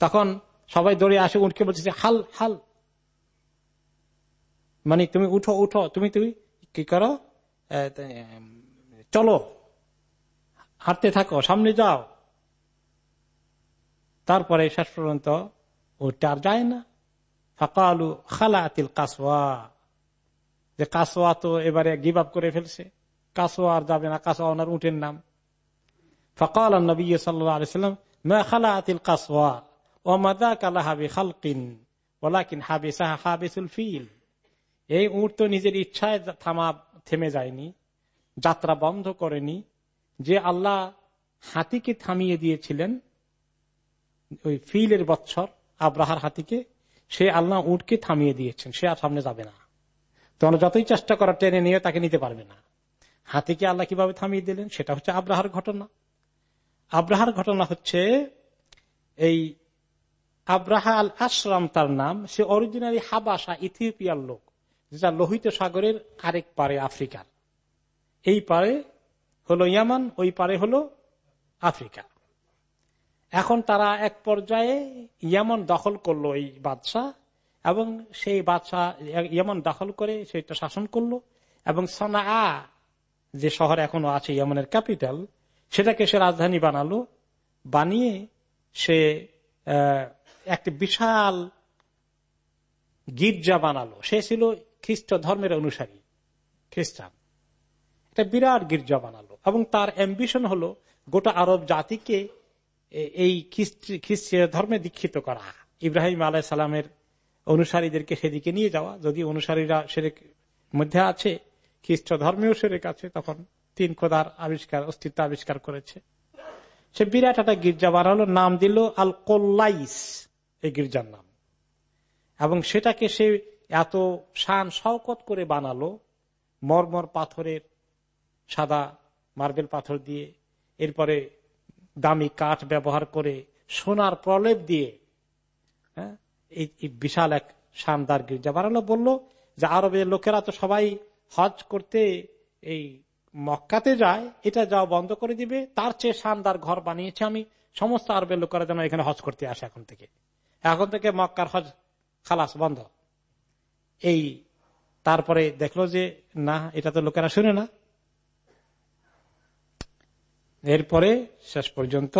তখন সবাই দৌড়ে আসে, উঠকে বলছে যে, হাল হাল। মানে তুমি উঠো উঠো, তুমি তুমি কি করো? চলো। হাঁটতে থাকো, সামনে যাও। তারপরে শেষ পর্যন্ত ওটা আর যায় না। ফাঁকালু খালা আতিল কাসওয়া। যে কাসোয়া তো এবারে গিভ আপ করে ফেলছে। কাসোয়া আর যাবে না কাসোয়া ওনার উঠের নাম। ফকাল নবী সাল্লাম খালা আতিল কাসওয়া ও মাদা কালা হাবি খালকিন ওলাকিন হাবি সাহা হাবিসুল ফিল। এই উঠ তো নিজের ইচ্ছায় থামা, থেমে যায়নি, যাত্রা বন্ধ করেনি। যে আল্লাহ হাতিকে থামিয়ে দিয়েছিলেন, ওই ফিলের বৎসর, আব্রাহার হাতিকে সে আল্লাহ উঠকে থামিয়ে দিয়েছেন, সে আর সামনে যাবে না। তোমরা যতই চেষ্টা করার টেনে নিয়ে তাকে নিতে পারবে না। হাতিকে আল্লাহ কীভাবে থামিয়ে দিলেন, সেটা হচ্ছে আব্রাহার ঘটনা। আব্রাহার ঘটনা হচ্ছে, এই আব্রাহা আল আশরাম তার নাম, সে অরিজিনালি হাবাসা, ইথিওপিয়ার লোক যেটা লোহিত সাগরের আরেক পারে আফ্রিকার। এই পারে হলো ইয়ামান, ওই পারে হলো আফ্রিকা। এখন তারা এক পর্যায়ে ইয়ামন দখল করল এই বাদশাহ, এবং সেই বাদশাহ ইয়ামন দখল করে সেটা শাসন করল, এবং সনা যে শহর এখনও আছে ইয়ামনের ক্যাপিটাল, সেটাকে সে রাজধানী বানালো, বানিয়ে সে একটি বিশাল গির্জা বানালো। সে ছিল খ্রিস্ট ধর্মের অনুসারী, খ্রিস্টান। একটা বিরাট গির্জা বানালো, এবং তার অ্যাম্বিশন হলো গোটা আরব জাতিকে এই খ্রিস্ট ধর্মে দীক্ষিত করা। ইব্রাহিম আলাহ সালামের অনুসারীদেরকে সেদিকে নিয়ে যাওয়া। যদি অনুসারীরা সেরেক মধ্যে আছে, খ্রিস্ট ধর্মেও সেরেক আছে, তখন তিন খোদার আবিষ্কার, অস্তিত্ব আবিষ্কার করেছে। সে বিরাট একটা গির্জা বানালো নাম দিল আল কোল্লাইস এই গির্জার নাম। এবং সেটাকে সে এত শান শওকত করে বানালো, মরমর পাথরের সাদা মার্বেল পাথর দিয়ে। এরপরে দামি কাঠ ব্যবহার করে সোনার প্রলেপ দিয়ে হ্যাঁ এই বিশাল এক শানদার গির্জা বানালো বলল যে আরবের লোকেরা তো সবাই হজ করতে এই মক্কাতে যায়, এটা যাও বন্ধ করে দিবে, তার চেয়ে শানদার ঘর বানিয়েছে আমি, সমস্ত আরবের লোকেরা যেন এখানে হজ করতে আসে এখন থেকে। এখন থেকে মক্কার হজ খালাস বন্ধ। এই, তারপরে দেখল যে না, এটা তো লোকেরা শুনে না। এরপরে শেষ পর্যন্ত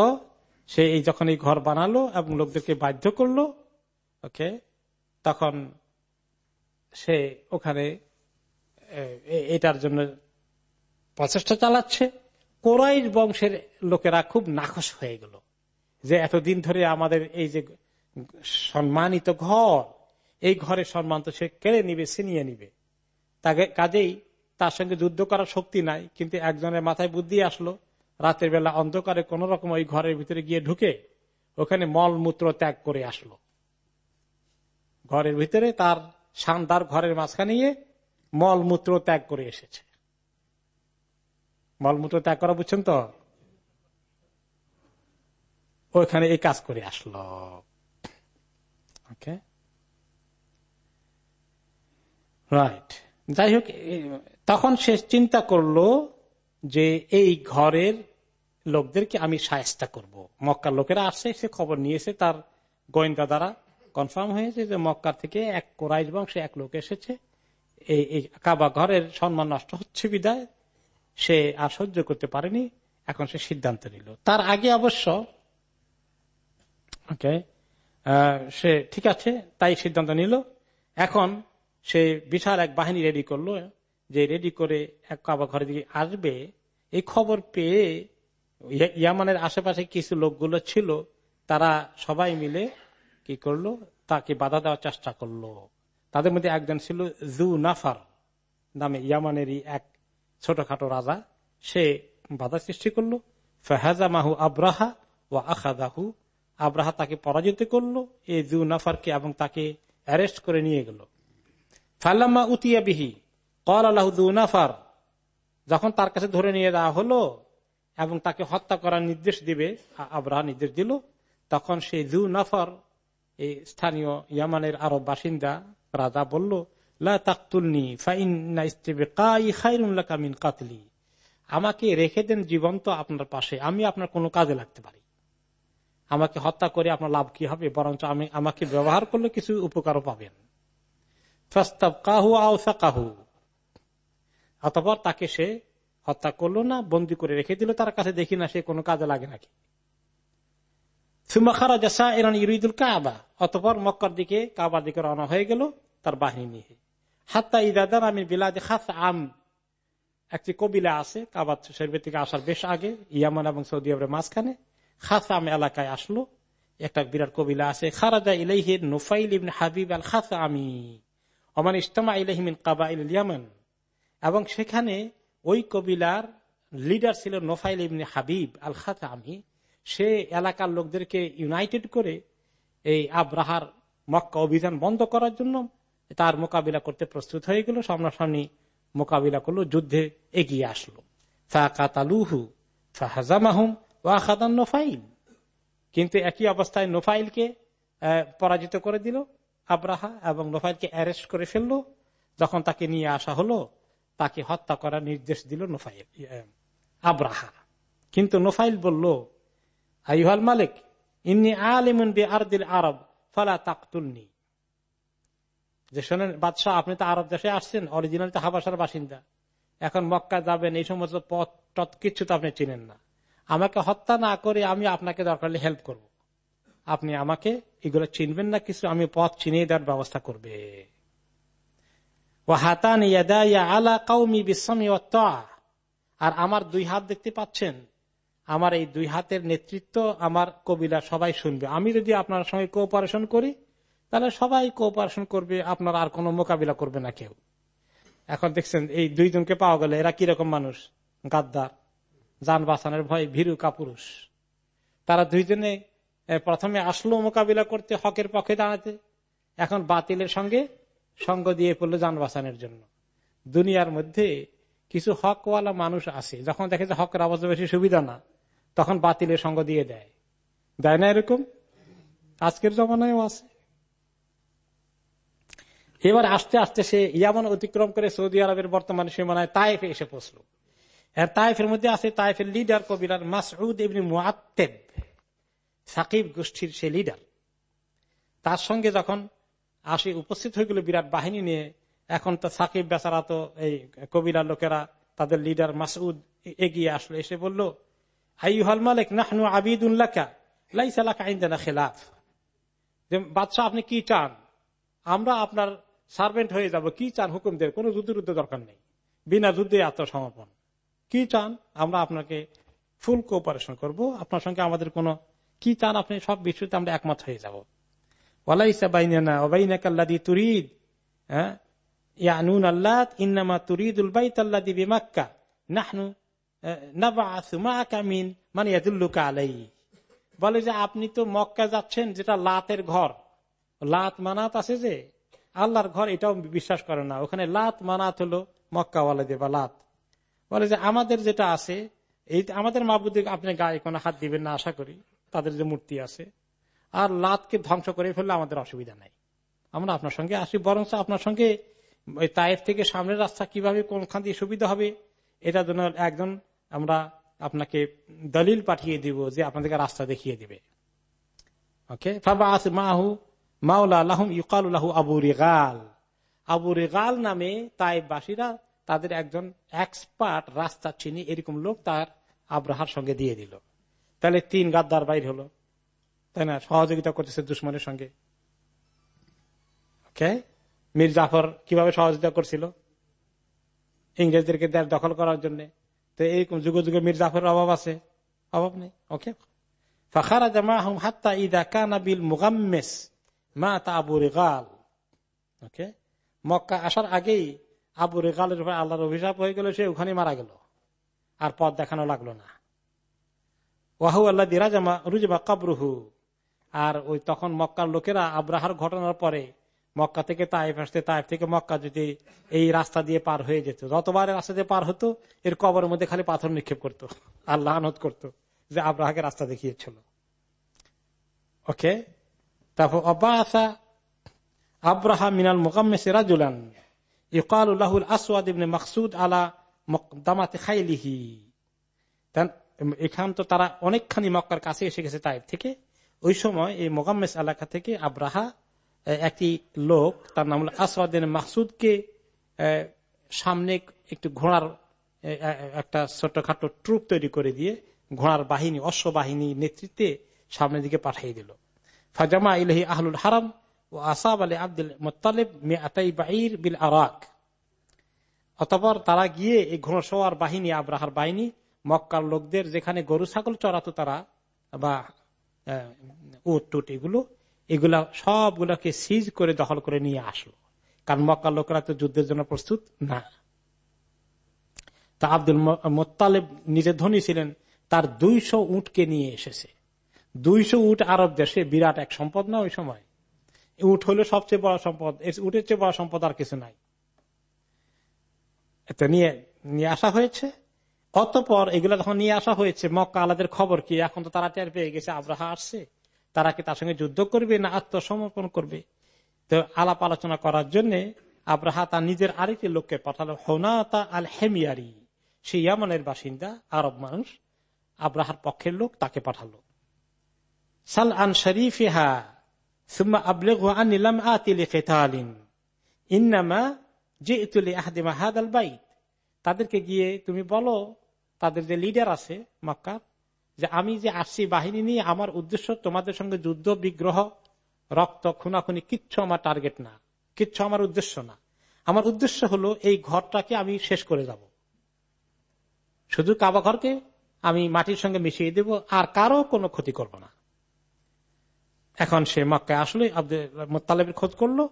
সে এই যখন এই ঘর বানালো এবং লোকদেরকে বাধ্য করল, ওকে, তখন সে ওখানে এটার জন্য প্রচেষ্টা চালাচ্ছে। কোরাইশ বংশের লোকেরা খুব নাকশ হয়ে গেল যে এতদিন ধরে আমাদের এই যে সম্মানিত ঘর, এই ঘরের সম্মান তো সে কেড়ে নিবে ছিনিয়ে নিবে। তাকে কাজেই তার সঙ্গে যুদ্ধ করার শক্তি নাই, কিন্তু একজনের মাথায় বুদ্ধি আসলো রাতের বেলা অন্ধকারে কোন রকম ওই ঘরের ভিতরে গিয়ে ঢুকে ওখানে মলমূত্র ত্যাগ করে আসলো। ঘরের ভিতরে তার শানদার ঘরের মাঝখানে গিয়ে মলমূত্র ত্যাগ করে এসেছে। মলমূত্র ত্যাগ করা বুঝছেন তো? ওইখানে এই কাজ করে আসলো। ওকে রাইট যাই হোক তখন সে চিন্তা করল যে এই ঘরের লোকদেরকে আমি সায়স্তা করব। মক্কার লোকেরা আসছে, সে খবর নিয়েছে, তার গোয়েন্দা দ্বারা কনফার্ম হয়েছে যে মক্কার থেকে এক কোরাইশ বংশে এক লোক এসেছে। এই কাবা ঘরের সম্মান নষ্ট হচ্ছে বিদায়। সে আর সহ্য করতে পারেনি। এখন সে সিদ্ধান্ত নিল। তার আগে অবশ্য ওকে সে ঠিক আছে, তাই সিদ্ধান্ত নিল। এখন সে বিশাল এক বাহিনী রেডি করল। যে রেডি করে এক কাবা ঘরের দিকে আসবে, এই খবর পেয়ে ইয়ামানের আশেপাশে কিছু লোকগুলো ছিল, তারা সবাই মিলে কি করল? তাকে বাধা দেওয়ার চেষ্টা করল। তাদের মধ্যে একজন ছিল জু নাফার নামে ইয়ামানেরই এক ছোটখাটো রাজা। সে বাধা সৃষ্টি করল। ফেহাজা মাহু আব্রাহা ও আখাদাহু। আব্রাহা তাকে পরাজিত করল, এই জু নাফারকে এবং তাকে অ্যারেস্ট করে নিয়ে গেল। ফাল্লাম্মা উতিয়া বিহি কল যখন তার কাছে ধরে নিয়ে যাওয়া হলো এবং তাকে হত্যা করার নির্দেশ দিবে, আবরাহ নির্দেশ দিল, তখন সেই জু নফর এই স্থানীয় ইয়ামানের আরব বাসিন্দা, রাজা বলল কাতলি। আমাকে রেখে দেন জীবন্ত আপনার পাশে, আমি আপনার কোনো কাজে লাগতে পারি। আমাকে হত্যা করে আপনার লাভ কি হবে? বরঞ্চ আমি, আমাকে ব্যবহার করলে কিছু উপকারও পাবেন। কাহু আওসা কাহু অতপর তাকে সে হত্যা করল না, বন্দি করে রেখে দিল। তার কাছে দেখি না সে কোনো কাজে লাগে নাকি। সুমাখারা জাসা এরান ইরুদুল কাবা। অতপর মক্কার দিকে, কাবার দিকে রওনা হয়ে গেল তার বাহিনী নিয়ে। হাত্তা ইদাদার আমি বিলাদে খাস আম একটি কবিলা আছে কাবাদ শরীফের থেকে আসার বেশ আগে, ইয়ামান এবং সৌদি আরবের মাঝখানে। খাস আম এলাকায় আসলো। একটা বিরাট কবিলা আছে, খারাজা ইলাইহে নুফাইল ইবিন হাবিব আল খাস আমি অমান ইস্তমা ইলাহিমিন কাবা ইল ইয়ামান এবং সেখানে ওই কবিলার লিডার ছিল নোফাইল ইবনে হাবিব আল খাতামি সে এলাকার লোকদেরকে ইউনাইটেড করে এই আব্রাহার মক্কা অভিযান বন্ধ করার জন্য তার মোকাবিলা করতে প্রস্তুত হয়ে গেল। সামনাসামনি মোকাবিলা করল, যুদ্ধে এগিয়ে আসলো। ফাহাজামাহুম নোফাইল। কিন্তু একই অবস্থায় নোফাইলকে পরাজিত করে দিল আব্রাহা এবং নোফাইলকে অ্যারেস্ট করে ফেলল। যখন তাকে নিয়ে আসা হলো তাকে হত্যা করার নির্দেশ দিল নোফাইল আব্রাহা। কিন্তু নোফাইল বলল আইহাল মালিক, ইন্নি আলিমুন বি আরদিল আরব, ফালা তাকতুলনি। যে শোনেন, বাদশাহ, আপনি তো আরব দেশে আসছেন, অরিজিনাল তো হাবাসার বাসিন্দা। এখন মক্কা যাবেন, এই সমস্ত পথ টথ কিচ্ছু তো আপনি চিনেন না। আমাকে হত্যা না করে আমি আপনাকে দরকার হেল্প করব। আপনি আমাকে এগুলো চিনবেন না, কিছু আমি পথ চিনিয়ে দেওয়ার ব্যবস্থা করবে। ও হাতান আলা আর আমার দুই হাত দেখতে পাচ্ছেন? আমার এই দুই হাতের নেতৃত্ব আমার কবিলা সবাই শুনবে। আমি যদি আপনার সঙ্গে কোঅপারেশন করি, তাহলে সবাই কোঅপারেশন করবে, আপনার আর কোনো মোকাবিলা করবে না কেউ। এখন দেখছেন, এই দুইজনকে পাওয়া গেলে। এরা কীরকম মানুষ? গাদ্দার। যান বাঁচানোর ভয় ভীরু কাপুরুষ। তারা দুইজনে প্রথমে আসলো মোকাবিলা করতে হকের পক্ষে দাঁড়াতে। এখন বাতিলের সঙ্গে সঙ্গ দিয়ে পড়ল যান বাঁচানোর জন্য। দুনিয়ার মধ্যে কিছু হকওয়ালা মানুষ আছে। যখন দেখে যে হকের আওয়াজ বেশি সুবিধা না, তখন বাতিলের সঙ্গ দিয়ে দেয়। দেয় না এরকম? আজকের জমানায়ও আছে। এবার আস্তে আস্তে সে ইয়ামন অতিক্রম করে সৌদি আরবের বর্তমানে সীমানায় তাইফে এসে পৌঁছল। আর তাইফের মধ্যে আছে তাইফের লিডার কবিরার মাসউদ এমনি মুআত্তেব। সাকিব গোষ্ঠীর সে লিডার তার সঙ্গে যখন আসে উপস্থিত হয়ে গেল বিরাট বাহিনী নিয়ে। এখন তো সাকিব বেচারা তো এই কবিরার লোকেরা, তাদের লিডার মাসউদ এগিয়ে আসলো। এসে বলল মালিক, নাহনু যে, বাদশাহ, আপনি কি চান? আমরা আপনার সার্ভেন্ট হয়ে যাব। কি চান হুকুম কোন যুদ্ধ দরকার নেই। বিনা যুদ্ধে আত্মসমর্পণ। কি চান? আমরা আপনাকে ফুল কোঅপারেশন করব। আপনার সঙ্গে আমাদের কোন, কি চান আপনি সব বিষয়তে আমরা একমত হয়ে যাব। তুরিদ। হ্যাঁ? আল্লাহ মানে বলে যে আপনি তো মক্কা যাচ্ছেন, যেটা লাতের ঘর। লাত মানাত আছে যে, আল্লাহর ঘর এটাও বিশ্বাস করে না। ওখানে লাত মানাত হলো মক্কাওয়ালাদের বা লাত। বলে যে আমাদের যেটা আছে, এই আমাদের মাহবুদ্দিক আপনি গায়ে কোনো হাত দিবেন না, আশা করি। তাদের যে মূর্তি আছে। আর লাতকে ধ্বংস করে ফেললে আমাদের অসুবিধা নাই। আমরা আপনার সঙ্গে আসি বরং আপনার সঙ্গে তায়েফ থেকে সামনের রাস্তা কীভাবে, কোনখান দিয়ে সুবিধা হবে, এটা জন্য একজন আমরা আপনাকে দলিল পাঠিয়ে দিব যে আপনাদেরকে রাস্তা দেখিয়ে দিবে। ওকে মাহু মাওলা আল্লাহম ইউকালু আবু রেগাল। আবু রেগাল নামে তাইবাসীরা তাদের একজন এক্সপার্ট রাস্তা চিনি, এরকম লোক তার আব্রাহার সঙ্গে দিয়ে দিল। তাহলে তিন গাদ্দার বাইর হলো। তাই না? সহযোগিতা করতেছে দুশ্মনের সঙ্গে। মীর জাফর কীভাবে সহযোগিতা করছিল? ইংরেজদেরকে দখল করার জন্য। তো এইরকম যুগ যুগে মীর জাফরের অভাব আছে। অভাব নেই? ওকে মক্কা আসার আগেই আবু আল্লাহর অভিশাপ হয়ে গেল, সে ওখানে মারা গেল। আর পথ দেখানো লাগল না। ওয়াহু আল্লাহ রুজমা কাবরুহু। আর ওই তখন মক্কার লোকেরা আব্রাহার ঘটনার পরে মক্কা থেকে তাইফ আসতে তাইফ থেকে মক্কা যদি এই রাস্তা দিয়ে পার হয়ে যেত যতবার রাস্তা দিয়ে পার হতো, এর কবরের মধ্যে খালি পাথর নিক্ষেপ করতো আল্লাহ আনত করতো যে আব্রাহাকে রাস্তা দেখিয়েছিল। ওকে তারপর অব্বাসা আব্রাহা মিনাল মোকাম্মে রাজুলান ইকাল উল্লাহুল আসওয়াদ ইবনে মাকসুদ আলা দামাতে খাইলিহি। এখান তো তারা অনেকখানি মক্কার কাছে এসে গেছে তাইফ থেকে। ওই সময় এই মোগাম্মেস এলাকা থেকে আব্রাহা একটি লোক, তার নাম হল আসওয়াদিন মাকসুদকে সামনে একটু ঘোড়ার একটা ছোটখাটো ট্রুপ তৈরি করে দিয়ে ঘোড়ার বাহিনী অশ্ব বাহিনী নেতৃত্বে সামনের দিকে পাঠিয়ে দিল। ফাজামা ইলহি আহলুল হারাম ও আসাব আলী আব্দুল মোত্তালেব মেয়াতাই বাহির বিল আরাক। অতপর তারা গিয়ে এই ঘোড়সোয়ার বাহিনী, আব্রাহার বাহিনী, মক্কার লোকদের যেখানে গরু, ছাগল চড়াতো তারা, বা উট এগুলো, এগুলা সবগুলাকে সিজ করে দখল করে নিয়ে আসলো। কারণ মক্কার লোকরা তো যুদ্ধের জন্য প্রস্তুত না। তা আব্দুল মোত্তালেব নিজে ধনী ছিলেন, তার দুইশো উটকে নিয়ে এসেছে। দুইশো উট আরব দেশে বিরাট এক সম্পদ না ওই সময়? উট হলো সবচেয়ে বড় সম্পদ উটের চেয়ে বড় সম্পদ আর কিছু নাই। নিয়ে নিয়ে আসা হয়েছে। অতপর এগুলো যখন নিয়ে আসা হয়েছে, মক্কা আলাদের খবর কি? এখন তো তারা টের পেয়ে গেছে, আব্রাহা আসছে। তারা কি তার সঙ্গে যুদ্ধ করবে না আত্মসমর্পণ করবে? তো আলাপ আলোচনা করার জন্য আব্রাহা তার নিজের আরেকটি লোককে পাঠালো, হোনাতা আল হেমিয়ারি সে ইয়ামানের বাসিন্দা, আরব মানুষ। আব্রাহার পক্ষের লোক তাকে পাঠালো। সাল আন শরীফ শরীফিহা, সুম্মা আবলেগ আনিলাম আতিলি খেতালিন ইন্নামা যে ইতুলি আহদিমা হাদ আল বাইত। তাদেরকে গিয়ে তুমি বলো তাদের যে লিডার আছে মক্কার যে আমি যে আসছি বাহিনী নিয়ে, আমার উদ্দেশ্য তোমাদের সঙ্গে যুদ্ধ, বিগ্রহ, রক্ত, খুনাখুনি, কিচ্ছু আমার টার্গেট না। কিচ্ছু আমার উদ্দেশ্য না। আমার উদ্দেশ্য হলো এই ঘরটাকে আমি শেষ করে যাব। শুধু কাবা ঘরকে আমি মাটির সঙ্গে মিশিয়ে দেব, আর কারও কোনো ক্ষতি করব না। এখন সে মক্কায় আসলে, আব্দুল মোত্তালেবের খোঁজ করল,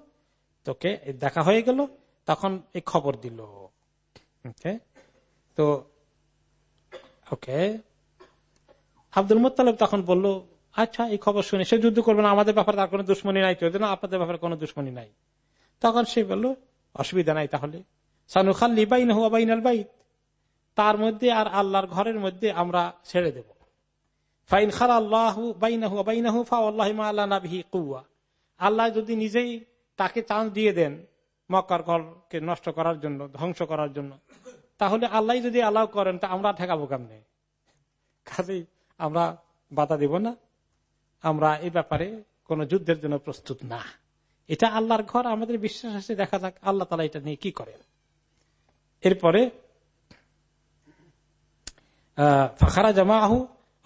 তোকে দেখা হয়ে গেল, তখন এই খবর দিল। তো ওকে। আব্দুল মোত্তালেব তখন বলল আচ্ছা এই খবর শুনে সে যুদ্ধ করবে না, আমাদের ব্যাপারে তার কোনো দুশ্মনী নাই কেউ না আপনাদের ব্যাপারে কোনো দুশ্মনী নাই। তখন সে বলল, অসুবিধা নাই তাহলে। সানুখাল্লি বাইন হুয়া বাইন আল বাইত। তার মধ্যে আর আল্লাহর ঘরের মধ্যে আমরা ছেড়ে দেব। ফাইন খার আল্লাহ বাইনাহু বাইনাহু ফা আল্লাহ আল্লাহ নাবিহি কুয়া আল্লাহ যদি নিজেই তাকে চান্স দিয়ে দেন মক্কার ঘরকে নষ্ট করার জন্য, ধ্বংস করার জন্য তাহলে আল্লাহ যদি আল্লাহ করেন, তা আমরা ঠেকাবো কেমনে? কাজেই আমরা বাধা দিব না। আমরা এই ব্যাপারে কোন যুদ্ধের জন্য প্রস্তুত না। এটা আল্লাহর ঘর, আমাদের বিশ্বাস আছে। দেখা যাক আল্লাহ তালা এটা নিয়ে কি করেন। এরপরে ফাখারা জামা আহু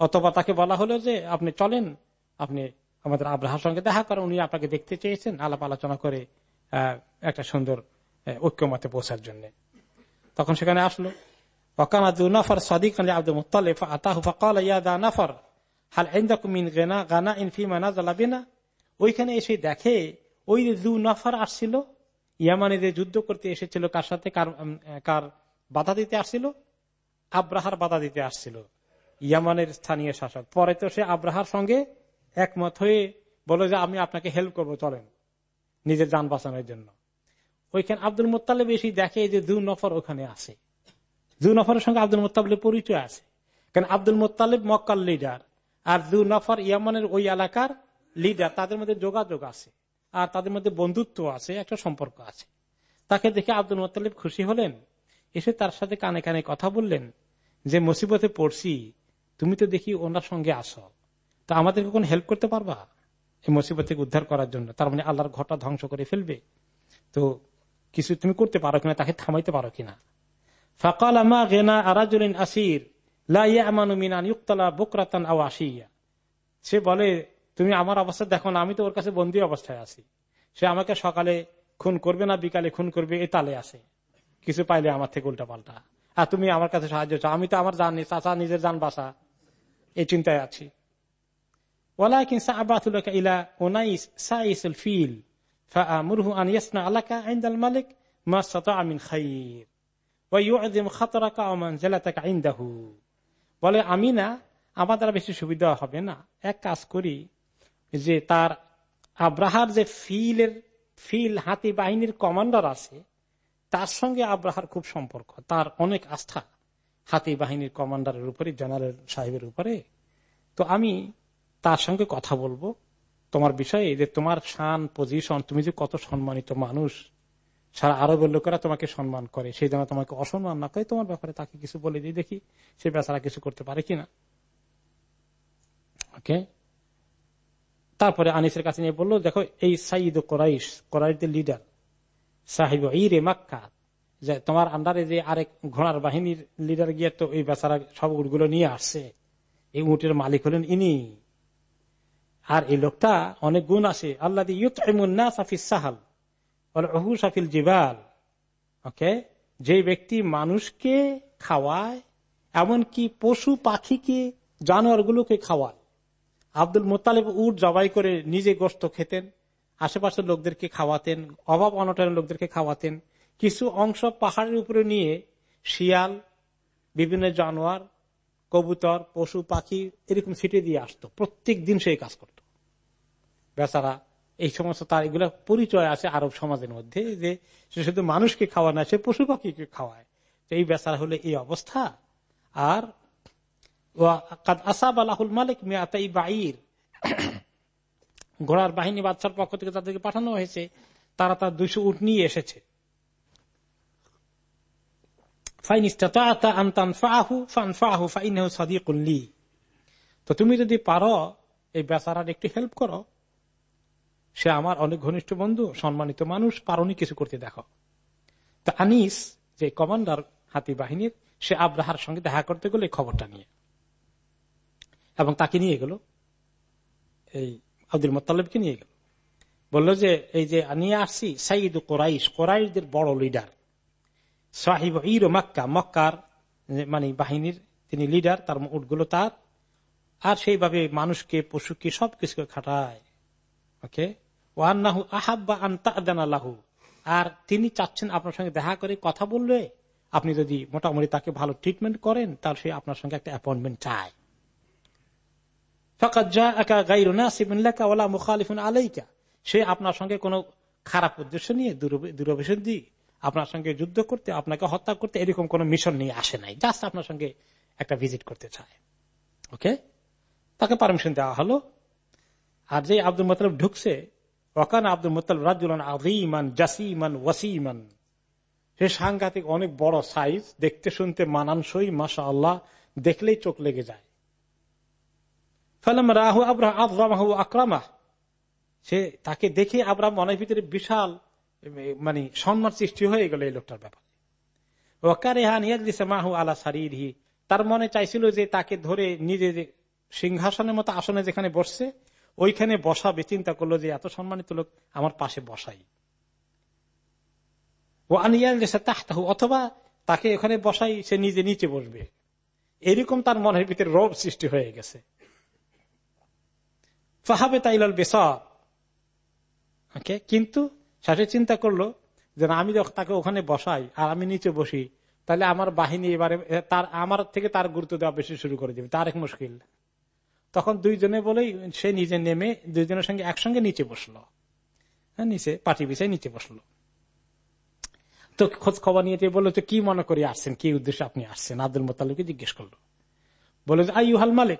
অথবা তাকে বলা হলো যে, আপনি চলেন, আপনি আমাদের আব্রাহার সঙ্গে দেখা করেন, উনি আপনাকে দেখতে চেয়েছেন, আলাপ আলোচনা করে একটা সুন্দর ঐক্যমতে পৌঁছার জন্য। তখন সেখানে আসলো। নফর সাদিক ওইখানে এসে দেখে, ওই দু নফর আসছিল ইয়ামানিদের যুদ্ধ করতে এসেছিল, কার সাথে কার কার বাধা দিতে আসছিল? আব্রাহার বাধা দিতে আসছিল, ইয়ামানের স্থানীয় শাসক। পরে তো সে আব্রাহার সঙ্গে একমত হয়ে বলে যে, আমি আপনাকে হেল্প করব, চলেন নিজের যান বাঁচানোর জন্য। ওইখানে আব্দুল মোত্তালেব বেশি দেখে যে দু নফর ওখানে আছে। দু নফরের সঙ্গে আব্দুল মোত্তালেব পরিচয় আছে। কারণ আব্দুল মোত্তালেব মক্কার লিডার আর দু নফর ইয়ামানের ওই এলাকার লিডার তাদের মধ্যে যোগাযোগ আছে, আর তাদের মধ্যে বন্ধুত্ব আছে, একটা সম্পর্ক আছে। তাকে দেখে আব্দুল মোত্তালিব খুশি হলেন, এসে তার সাথে কানে কানে কথা বললেন যে, মুসিবতে পড়ছি, তুমি তো দেখি ওনার সঙ্গে আসো তা আমাদেরকে কোন হেল্প করতে পারবা? এই মুসিবত থেকে উদ্ধার করার জন্য। তার মানে আল্লাহর ঘরটা ধ্বংস করে ফেলবে। তো কিছু তুমি করতে পারো কিনা, তাকে থামাইতে পারো কিনা। ফাকাল আমা গেনা আরাজুলিন আসির বোকরাতান আও আসিয়া সে বলে, তুমি আমার অবস্থা দেখো না, আমি তো ওর কাছে বন্দি অবস্থায় আছি। সে আমাকে সকালে খুন করবে না, বিকালে খুন করবে, এ তালে আছে কিছু পাইলে আমার থেকে উল্টা পাল্টা। আর তুমি আমার কাছে সাহায্য চাও, আমি তো আমার জানি, চাচা নিজের যান বাসা। এই চিন্তায় আছি। ওলা কিংসা আবাতুল্লাহ ইলা ওনাইস সাইসুল ফিল। فآمره أن يصنع لك عند الملك ما استطاع من خير ويعظم خطرك ومنزلتك عنده বলে আমি না আমার দ্বারা বেশি সুবিধা হবে না এক কাজ করি যে তার আব্রাহার যে ফিলের ফিল হাতি বাহিনীর কমান্ডার আছে তার সঙ্গে আব্রাহার খুব সম্পর্ক তার অনেক আস্থা হাতি বাহিনীর কমান্ডারের উপরে জেনারেল সাহেবের উপরে তো আমি তার সঙ্গে কথা বলবো তোমার বিষয়ে যে তোমার শান পজিশন তুমি যে কত সম্মানিত মানুষ, সারা আরবের লোকেরা তোমাকে সম্মান করে। সেই জন্য তোমাকে অসম্মান না করে তোমার ব্যাপারে তাকে কিছু বলে দিই দেখি সে বেচারা কিছু করতে পারে কিনা। ওকে তারপরে আনিসের কাছে নিয়ে বলল, দেখো, এই সাইদ কোরাইশ, কোরাইশদের লিডার সাহিব ইরে মাক্কা, যে তোমার আন্ডারে যে আরেক ঘোড়ার বাহিনীর লিডার গিয়ে তো ওই বেচারা সব উটগুলো নিয়ে আসছে। এই উটের মালিক হলেন ইনি। আর এই লোকটা অনেক গুণ আছে। আল্লাহ সাহাল সাফিল জিবাল। ওকে? যে ব্যক্তি মানুষকে খাওয়ায়, এমনকি পশু পাখিকে, জানোয়ারগুলোকে খাওয়ায়। আব্দুল মোতালেব উট জবাই করে নিজে গোস্ত খেতেন, আশেপাশের লোকদেরকে খাওয়াতেন, অভাব অনটনের লোকদেরকে খাওয়াতেন। কিছু অংশ পাহাড়ের উপরে নিয়ে শিয়াল, বিভিন্ন জানোয়ার কবুতর, পশু, পাখি এরকম ছিটে দিয়ে আসতো। প্রত্যেক দিন সেই কাজ করত। বেচারা এই সমস্ত তার এগুলো পরিচয় আছে আরব সমাজের মধ্যে যে সে শুধু মানুষকে খাওয়া না, সে পশু পাখিকে খাওয়ায়। তো এই বেচারা হলে এই অবস্থা। আর আসাব আলাহুল মালিক মেয়াতাই বাইর ঘোড়ার বাহিনী বাচ্চার পক্ষ থেকে তাদেরকে পাঠানো হয়েছে। তারা তার দুইশো উঠ নিয়ে এসেছে। তো তুমি যদি পারো এই বেচারার একটু হেল্প করো। সে আমার অনেক ঘনিষ্ঠ বন্ধু, সম্মানিত মানুষ, পারনি কিছু করতে দেখো। তা আনিস, যে কমান্ডার হাতি বাহিনীর, সে আব্রাহার সঙ্গে দেখা করতে গেলে খবরটা নিয়ে। এবং তাকে নিয়ে গেল। এই আব্দুল মোতালেবকে নিয়ে গেল। বলল যে, এই যে নিয়ে আসছি সাইদ কোরাইশ, কোরাইশদের বড় লিডার সাহিব ইর মক্কা, মক্কার মানে বাহিনীর তিনি লিডার তার উটগুলো তার, আর সেইভাবে মানুষকে, পশুকে সবকিছু খাটায়। আহাব্বা আন্তাহু আর তিনি চাচ্ছেন আপনার সঙ্গে দেখা করে কথা বললে আপনি যদি মোটামুটি তাকে ভালো ট্রিটমেন্ট করেন, তাহলে সে আপনার সঙ্গে একটা অ্যাপয়েন্টমেন্ট চায়। সে আপনার সঙ্গে কোন খারাপ উদ্দেশ্য নিয়ে দূরভিসন্ধি আপনার সঙ্গে যুদ্ধ করতে, আপনাকে হত্যা করতে এরকম কোন মিশন নিয়ে আসে নাই। জাস্ট আপনার সঙ্গে একটা ভিজিট করতে চায়। ওকে তাকে পারমিশন দেওয়া হলো। আর যে আব্দুল মতলব ঢুকছে, ওখানে আব্দুল মতলব রাজুলান আদিমান জাসিমান, ওয়াসিমান। সে সাংঘাতিক অনেক বড় সাইজ দেখতে শুনতে মানানসই মাসা আল্লাহ দেখলেই চোখ লেগে যায়। ফেলাম রাহু আব্রাহ আবরামাহু আক্রামা সে তাকে দেখে আব্রাহ মনের ভিতরে বিশাল মানে সম্মান সৃষ্টি হয়ে গেল এই লোকটার ব্যাপারে। মাহু আলা সারিহি তার মনে চাইছিল যে তাকে ধরে নিজে যে সিংহাসনের মতো আসনে যেখানে বসছে, ওইখানে বসাবে চিন্তা করল যে এত সম্মানিত লোক আমার পাশে বসাই। ও আনিয়াল তাহতাহু, অথবা তাকে এখানে বসাই সে নিজে নিচে বসবে। এরকম তার মনের ভিতরে রোগ সৃষ্টি হয়ে গেছে। ফাহাবে তাইলাল ওকে, কিন্তু শেষে চিন্তা করল যে আমি তাকে ওখানে বসাই আর আমি নিচে বসি, তাহলে আমার বাহিনী এবারে, তার, আমার থেকে তার গুরুত্ব দেওয়া বেশি শুরু করে দেবে। তার এক মুশকিল। তখন দুইজনে বলেই সে নিজে নেমে দুইজনের সঙ্গে একসঙ্গে নিচে বসল। হ্যাঁ নিচে পাটি বিছাই নিচে বসল। তো খোঁজ খবর নিয়ে বলল তো কি মনে করে আসছেন? কি উদ্দেশ্যে আপনি আসছেন? আব্দুল মোতালিকে জিজ্ঞেস করল। বলে আই হাল মালিক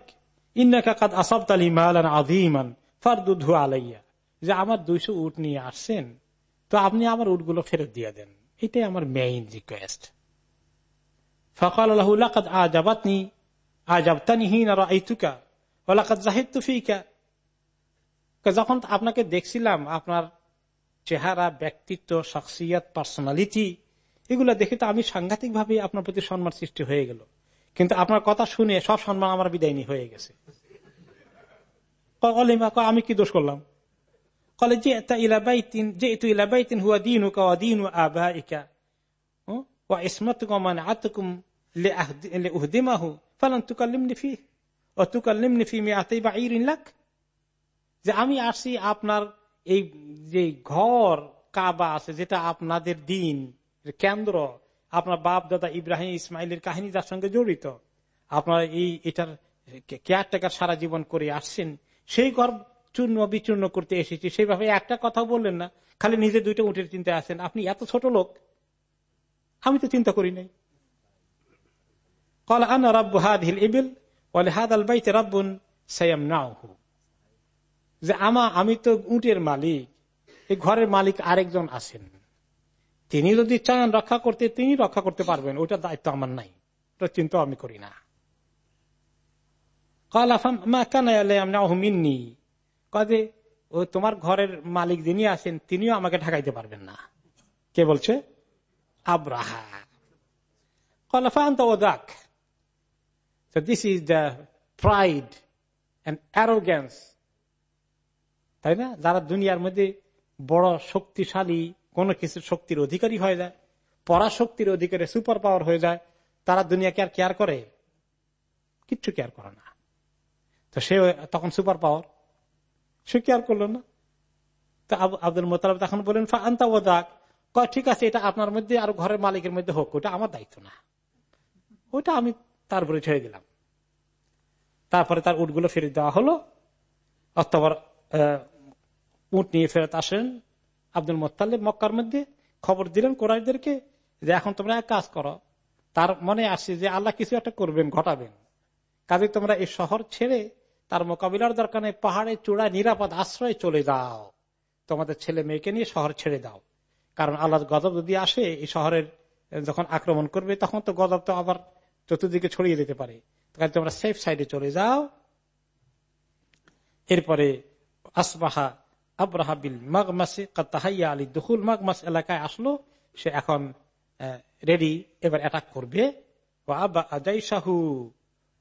ইন্নাকাত আসাব তালি মালান আদিমান ফারদুধু আলাইয়া। যে, আমার দুইশো উট নিয়ে আসছেন? তো আপনি আমার উটগুলো ফেরত দিয়ে দেন। এটাই আমার মেইন রিকোয়েস্ট ফকাল আল্লাহ আজাবাতনি আর আইতুকা ওলাকাত তুফিকা যখন আপনাকে দেখছিলাম, আপনার চেহারা, ব্যক্তিত্ব, শখসিয়ত পার্সোনালিটি এগুলো দেখে তো আমি সাংঘাতিক ভাবে আপনার প্রতি সম্মান সৃষ্টি হয়ে গেল। কিন্তু আপনার কথা শুনে সব সম্মান আমার বিদায়নী হয়ে গেছে। আমি কি দোষ করলাম? দিন হুকা দিন আবা ইকা ও ইসমত কমান আতকুম লে উহদিমাহু ফালান তুকাল্লিমনি ফি ও তুকাল্লিমনি ফি মে আতেই বা ইরিন লাখ যে আমি আসি আপনার এই যে ঘর কাবা আছে যেটা আপনাদের দিন কেন্দ্র আপনার বাপ দাদা ইব্রাহিম ইসমাইলের কাহিনী যার সঙ্গে জড়িত আপনার এই এটার কেয়ারটেকার সারা জীবন করে আসছেন সেই ঘর চূর্ণ, বিচূর্ণ করতে এসেছি। সেইভাবে একটা কথা বললেন না। খালি নিজে দুইটা উঠের চিন্তায় আছেন। আপনি এত ছোট লোক, আমি তো চিন্তা করি নাই। কল আনা রব্বু হাদ হিল ইবিল বলে হাদ আল বাইতে রব্বুন সাইয়াম নাহু যে আমা, আমি তো উটের মালিক, এই ঘরের মালিক আরেকজন আছেন। তিনি যদি চান রক্ষা করতে, তিনি রক্ষা করতে পারবেন। ওটা দায়িত্ব আমার নাই। ওটা চিন্তা আমি করি না। মিন্নি। কাজে ও তোমার ঘরের মালিক যিনি আসেন তিনিও আমাকে ঢাকাইতে পারবেন না। কে বলছে? আব্রাহা। কলাফান্ত ও দাক। This is the pride and arrogance তাই না? যারা দুনিয়ার মধ্যে বড় শক্তিশালী, কোন কিছু শক্তির অধিকারী হয়ে যায়, পরাশক্তির অধিকারে সুপার পাওয়ার হয়ে যায়, তারা দুনিয়াকে আর কেয়ার করে? কিচ্ছু কেয়ার করে না। তো সে তখন সুপার পাওয়ার সে কেয়ার করল না? তো আব্দুল মোতালাব তখন বলেন আন্তা ও দাগ ঠিক আছে, এটা আপনার মধ্যে আর ঘরের মালিকের মধ্যে হোক, ওটা আমার দায়িত্ব না। ওটা আমি তারপরে ছেড়ে দিলাম। তারপরে তার উটগুলো ফেরত দেওয়া হলো। অক্টোবর উট নিয়ে ফেরত আসেন আব্দুল মোত্তালিব মক্কার মধ্যে। খবর দিলেন কোরআদেরকে যে, এখন তোমরা এক কাজ করো। তার মনে আসছে যে, আল্লাহ কিছু একটা করবেন, ঘটাবেন। কাজে তোমরা এই শহর ছেড়ে তার মোকাবিলার দরকার নেই, পাহাড়ে চূড়ায় নিরাপদ আশ্রয় চলে যাও। তোমাদের ছেলে মেয়েকে নিয়ে শহর ছেড়ে দাও। কারণ আল্লাহ গজব যদি আসে, এই শহরের যখন আক্রমণ করবে, তখন তো গজব তো আবার চতুর্দিকে ছড়িয়ে দিতে পারে। তোমরা সেফ সাইডে চলে যাও। এরপরে, আসবাহা আব্রাহা বিল মাগমাসে কাতাহাইয়া আলী দুহুল মাগমাস এলাকায় আসলো। সে এখন রেডি এবার অ্যাটাক করবে। ও আব্বা আজাই শাহু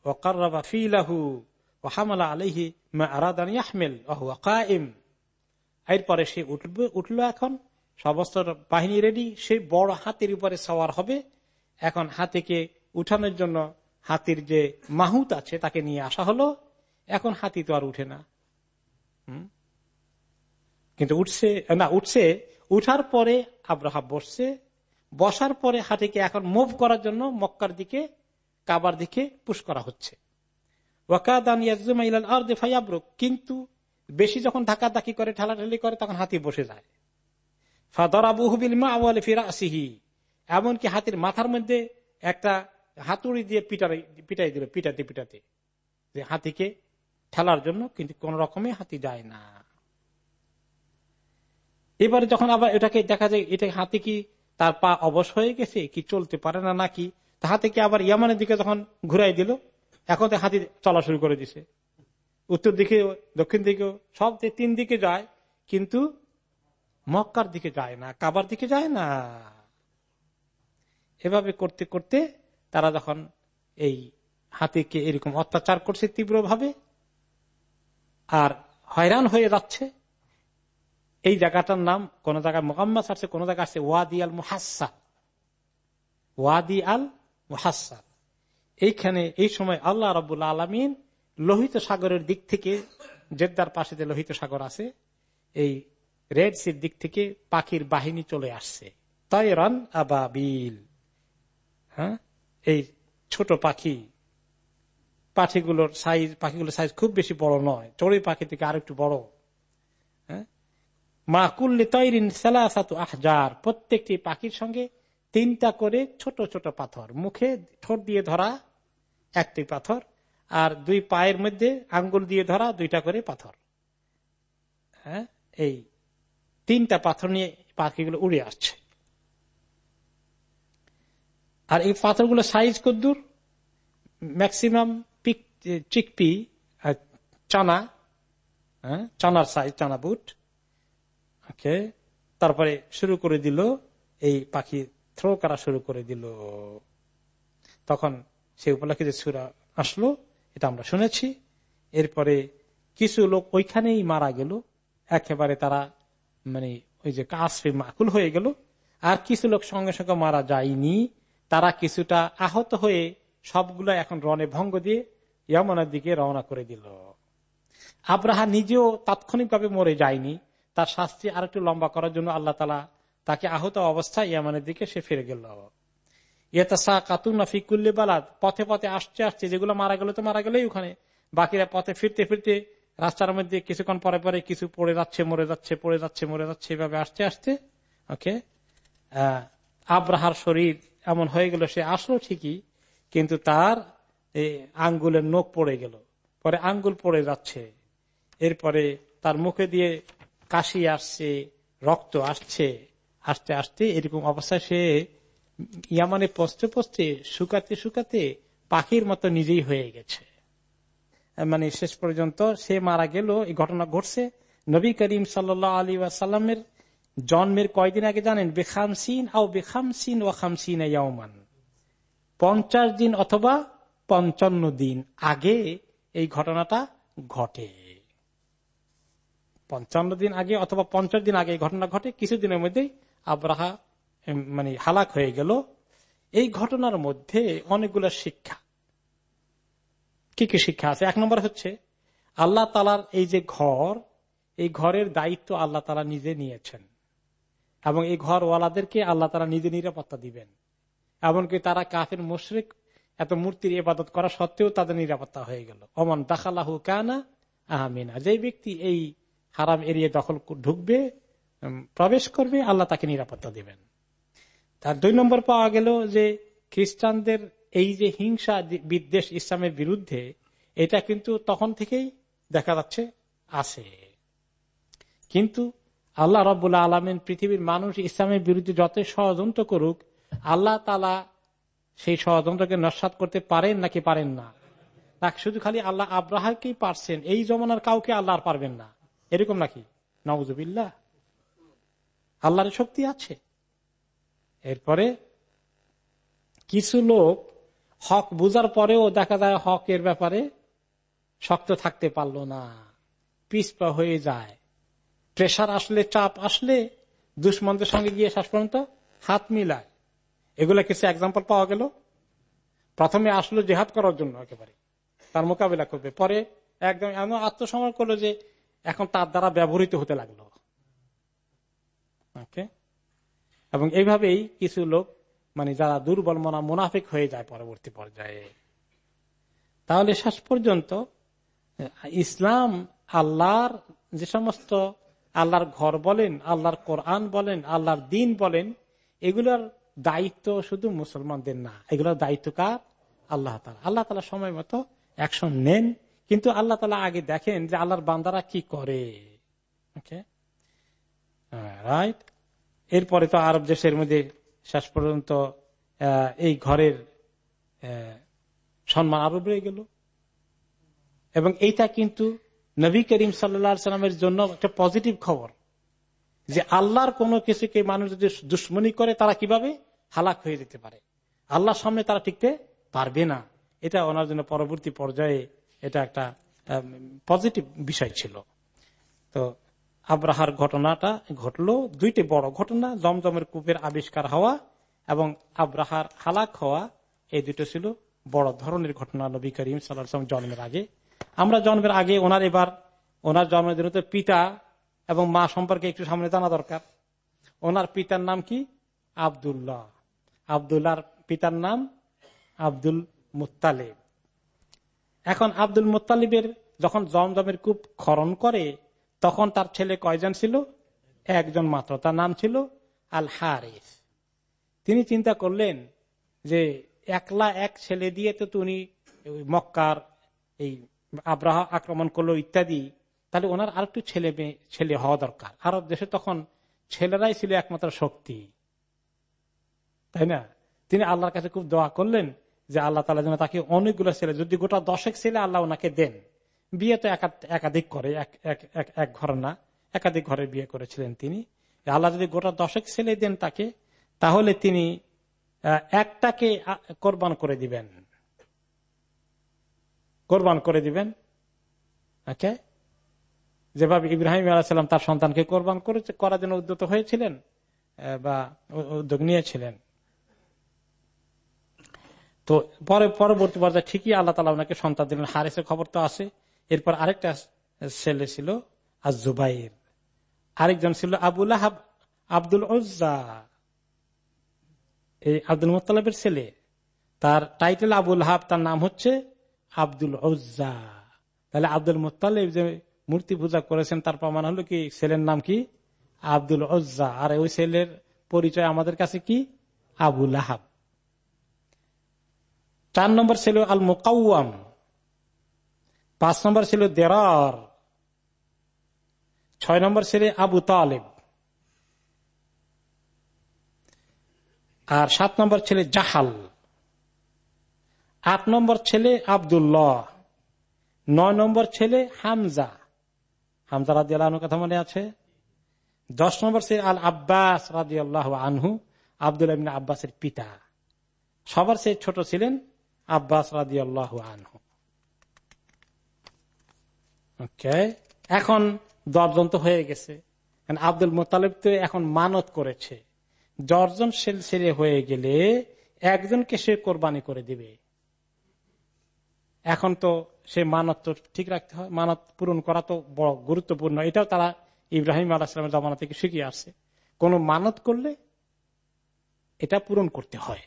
ও কার্রাবা ফিলাহু। ও হামালা আলহি আরাদান কাইম। এরপরে সে উঠবে, উঠল এখন, সমস্ত বাহিনী রেডি সে বড় হাতির উপরে সওয়ার হবে। এখন হাতিকে উঠানোর জন্য হাতির যে মাহুত আছে, তাকে নিয়ে আসা হলো। এখন হাতি তো আর উঠে না। কিন্তু উঠছে, না, উঠছে, উঠার পরে আব্রাহা বসছে। বসার পরে হাতিকে এখন মুভ করার জন্য মক্কার দিকে, কাবার দিকে পুশ করা হচ্ছে। কিন্তু বেশি যখন ধাক্কা ধাক্কি করে, ঠেলাঠেলি করে, তখন হাতি বসে যায়। ফাদর আবু হুবিল মা এমনকি হাতির মাথার মধ্যে একটা হাতুড়ি দিয়ে পিটাই পিটাই দিল, পিটাতে পিটাতে। যে হাতিকে ঠেলার জন্য কিন্তু কোন রকমে হাতি যায় না। এবারে যখন আবার এটাকে দেখা যায়, এটা হাতি কি তার পা অবশ হয়ে গেছে, কি চলতে পারে না নাকি হাতে কি আবার ইয়ামানের দিকে যখন ঘুরাই দিল এখন তো হাতি চলা শুরু করে দিছে। উত্তর দিকে, দক্ষিণ দিকে, সব তিন দিকে যায়, কিন্তু মক্কার দিকে যায় না, কাবার দিকে যায় না। এভাবে করতে করতে তারা যখন এই হাতিকে এরকম অত্যাচার করছে তীব্রভাবে আর হয়রান হয়ে যাচ্ছে, এই জায়গাটার নাম কোন জায়গায় মোহাম্মদ আছে কোন জায়গায় আসছে ওয়াদি আল মুহাসা ওয়াদি আল মুহাসা এইখানে, এই সময় আল্লাহ রবুল্লা আলমিন লোহিত সাগরের দিক থেকে, জেদ্দার পাশে যে লোহিত সাগর আছে, এই রেড সির দিক থেকে পাখির বাহিনী চলে আসছে। তাই রান আবাবিল। হ্যাঁ? এই ছোট পাখি, পাখিগুলোর সাইজ পাখিগুলোর সাইজ খুব বেশি বড় নয়, চড়ুই পাখি থেকে আর একটু বড়। হ্যাঁ? মা কুল্লি তৈরিন সালাসাতু আহজার, প্রত্যেকটি পাখির সঙ্গে তিনটা করে ছোট ছোট পাথর, মুখে ঠোঁট দিয়ে ধরা একটি পাথর, আর দুই পায়ের মধ্যে আঙ্গুল দিয়ে ধরা দুইটা করে পাথর। হ্যাঁ? এই তিনটা পাথর নিয়ে পাখিগুলো উড়ে আসছে। আর এই পাথরগুলো সাইজ কদ্দুর, ম্যাক্সিমাম পিক, চিকপি চানা হ্যাঁ? চানার সাইজ, চানা বুট। ওকে? তারপরে শুরু করে দিল, এই পাখি থ্রো করা শুরু করে দিল। তখন সে উপলক্ষে যে সুরা আসলো, এটা আমরা শুনেছি। এরপরে কিছু লোক ওইখানেই মারা গেল। একেবারে তারা মানে ওই যে কাশফে মাকুল হয়ে গেল। আর কিছু লোক সঙ্গে সঙ্গে মারা যায়নি। তারা কিছুটা আহত হয়ে সবগুলো এখন রনে ভঙ্গ দিয়ে ইয়ামনের দিকে রওনা করে দিল। আব্রাহা নিজেও তাৎক্ষণিকভাবে মরে যায়নি। তার শাস্তি আর একটু লম্বা করার জন্য আল্লাহ তালা তাকে আহত অবস্থায় ইয়ামানের দিকে সে ফিরে গেল। বালাদ। পথে পথে আসছে আসছে। যেগুলো মারা গেল তো মারা গেলেই ওখানে। বাকিরা পথে ফিরতে ফিরতে রাস্তার মধ্যে কিছুক্ষণ পরে পরে কিছু পড়ে যাচ্ছে, মরে যাচ্ছে, পড়ে যাচ্ছে, মরে যাচ্ছে, এভাবে আসতে আসতে ওকে আব্রাহার শরীর এমন হয়ে গেল, সে আসলো ঠিকই, কিন্তু তার আঙ্গুলের নখ পড়ে গেল। পরে আঙ্গুল পড়ে যাচ্ছে। এরপরে তার মুখে দিয়ে কাশি আসছে, রক্ত আসছে। আসতে আসতে এরকম অবস্থায় সে ইয়ামানে পচতে পচতে শুকাতে শুকাতে পাখির মতো নিজেই হয়ে গেছে। মানে শেষ পর্যন্ত সে মারা গেল, এই ঘটনা ঘটছে। নবী করিম সাল্লাহ আলী ওয়াসাল্লামের জন্মের কয়দিন আগে জানেন? বেখামসিন আও বেখামসিন খামসিন ইয়ামান পঞ্চাশ দিন অথবা পঞ্চান্ন দিন আগে এই ঘটনাটা ঘটে। পঞ্চান্ন দিন আগে অথবা পঞ্চাশ দিন আগে ঘটনা ঘটে, কিছুদিনের মধ্যেই আব্রাহা মানে হালাক হয়ে গেল। এই ঘটনার মধ্যে অনেকগুলো শিক্ষা। কি কি শিক্ষা আছে? এক নম্বর হচ্ছে, আল্লাহ তালার এই যে ঘর, এই ঘরের দায়িত্ব আল্লাহ তালা নিজে নিয়েছেন। এবং এই ঘর ওয়ালাদেরকে আল্লাহ তালা নিজে নিরাপত্তা দিবেন। এমনকি তারা কাফের, মুশ্রিক, এত মূর্তির ইবাদত করা সত্ত্বেও তাদের নিরাপত্তা হয়ে গেল। অমন দাখালাহু কানা আহমিনা। যে ব্যক্তি এই হারাম এরিয়া দখল ঢুকবে প্রবেশ করবে, আল্লাহ তাকে নিরাপত্তা দিবেন। তার দুই নম্বর পাওয়া গেল যে খ্রিস্টানদের এই যে হিংসা বিদ্বেষ ইসলামের বিরুদ্ধে, এটা কিন্তু তখন থেকেই দেখা যাচ্ছে, আছে। কিন্তু আল্লাহ রবাহ আলমিন পৃথিবীর মানুষ ইসলামের বিরুদ্ধে যত ষড়যন্ত্র করুক, আল্লাহ তালা সেই ষড়যন্ত্রকে নস্বাত করতে পারেন নাকি পারেন না? শুধু খালি আল্লাহ আব্রাহাকেই পারছেন, এই জমানার কাউকে আল্লাহ আর পারবেন না। এরকম নাকি? নবজুবিল্লা আল্লাহর শক্তি আছে। এরপরে কিছু লোক হক বুঝার পরেও দেখা যায় হকের ব্যাপারে শক্ত থাকতে পারল না পিসপা হয়ে যায়। প্রেশার আসলে, চাপ আসলে দুশ্মনদের সঙ্গে গিয়ে শেষ পর্যন্ত হাত মিলায়। এগুলো কিছু এক্সাম্পল পাওয়া গেল। প্রথমে আসলো জেহাদ করার জন্য একেবারে। তার মোকাবিলা করবে। পরে একদম এমন আত্মসমর্পণ করল যে এখন তার দ্বারা ব্যবহৃত হতে লাগল। এবং এইভাবেই কিছু লোক মানে যারা দুর্বল মনা, মুনাফিক হয়ে যায় পরবর্তী পর্যায়ে। তাহলে শেষ পর্যন্ত, ইসলাম আল্লাহর যে সমস্ত, আল্লাহর ঘর বলেন, আল্লাহর কোরআন বলেন, আল্লাহর দিন বলেন, এগুলোর দায়িত্ব শুধু মুসলমানদের না। এগুলোর দায়িত্ব কার? আল্লাহ তালা আল্লাহ তালা সময় মতো অ্যাকশন নেন। কিন্তু আল্লাহ তালা আগে দেখেন যে আল্লাহর বান্দারা কি করে। রাইট এরপরে তো আরব দেশের মধ্যে শেষ পর্যন্ত এই ঘরের সম্মান আরও বেড়ে গেল। এবং এইটা কিন্তু নবী করিম সাল্লা সাল্লামের জন্য একটা পজিটিভ খবর, যে আল্লাহর কোনো কিছুকে মানুষ যদি দুশ্মনী করে, তারা কীভাবে হালাক হয়ে যেতে পারে? আল্লাহর সামনে তারা টিকতে পারবে না। এটা ওনার জন্য পরবর্তী পর্যায়ে এটা একটা পজিটিভ বিষয় ছিল। তো আব্রাহার ঘটনাটা ঘটলো। দুইটি বড় ঘটনা, জমজমের কূপের আবিষ্কার হওয়া এবং আব্রাহার হালাক হওয়া, এই দুটো ছিল বড় ধরনের ঘটনা নবী করিম সাল্লাম জন্মের আগে। আমরা জন্মের আগে ওনার এবার, ওনার জন্মের জন্য পিতা এবং মা সম্পর্কে একটু সামনে জানা দরকার। ওনার পিতার নাম কি? আবদুল্লাহ। আবদুল্লাহর পিতার নাম আব্দুল মুতালিব এখন আব্দুল মুতালিবের যখন জমজমের কূপ খরণ করে তখন তার ছেলে কয়জন ছিল? একজন মাত্র। তার নাম ছিল আল হারিস তিনি চিন্তা করলেন যে একলা এক ছেলে দিয়ে তো তুমি মক্কার এই আব্রাহ আক্রমণ করল ইত্যাদি, তাহলে ওনার আর একটু ছেলে মেয়ে, ছেলে হওয়া দরকার। আরব দেশে তখন ছেলেরাই ছিল একমাত্র শক্তি। তাই না? তিনি আল্লাহর কাছে খুব দোয়া করলেন যে আল্লাহ তালা যেন তাকে অনেকগুলো ছেলে, যদি গোটা দশেক ছেলে আল্লাহ ওনাকে দেন। বিয়ে তো একাধিক করে, এক ঘর না, একাধিক ঘরে বিয়ে করেছিলেন তিনি। আল্লাহ যদি গোটা দশক ছেলে দেন তাকে, তাহলে তিনি একটাকে কোরবান করে দিবেন। কোরবান করে দিবেন। যেভাবে ইব্রাহিম আলাহাম তার সন্তানকে কোরবান করেছে, করার জন্য উদ্যত হয়েছিলেন বা উদ্যোগ নিয়েছিলেন। তো পরে পরবর্তী পর্যায়ে ঠিকই আল্লাহ তালা ওনাকে সন্তান দিলেন। হারেসের খবর তো আছে। এরপর আরেকটা ছেলে ছিল আজ জুবাইর আরেকজন ছিল আবুল আহাব আব্দুল ওজ্জা এই আব্দুল মোত্তালেবের ছেলে। তার টাইটেল আবুল হাব তার নাম হচ্ছে আব্দুল ওজ্জা তাহলে আব্দুল মোত্তালেব যে মূর্তি পূজা করেছেন, তার প্রমাণ হলো কি, ছেলের নাম কি? আব্দুল ওজ্জা আর ওই ছেলের পরিচয় আমাদের কাছে কি? আবুল আহাব চার নম্বর ছেলে আল মোকাউম পাঁচ নম্বর ছিল দেরার, ছয় নম্বর ছেলে আবু তালেব, আর সাত নম্বর ছেলে জাহাল, আট নম্বর ছেলে আবদুল্লাহ, নয় নম্বর ছেলে হামজা। হামজা রাজি আল্লাহ কথা মনে আছে? দশ নম্বর ছেলে আল আব্বাস রাজি আল্লাহ আনহু আব্দুল আব্বাসের পিতা। সবার সে ছোট ছিলেন আব্বাস রাজি আল্লাহ আনহু। এখন দশজন তো হয়ে গেছে। আব্দুল মোতালেব তো এখন মানত করেছে। দশজন ছেলে হয়ে গেলে একজনকে সে কোরবানি করে দিবে। এখন তো সে মানত তো ঠিক রাখতে হয়। মানত পূরণ করা তো বড় গুরুত্বপূর্ণ। এটাও তারা ইব্রাহিম আলাহামের জমানা থেকে শিখিয়ে আসছে। কোন মানত করলে এটা পূরণ করতে হয়।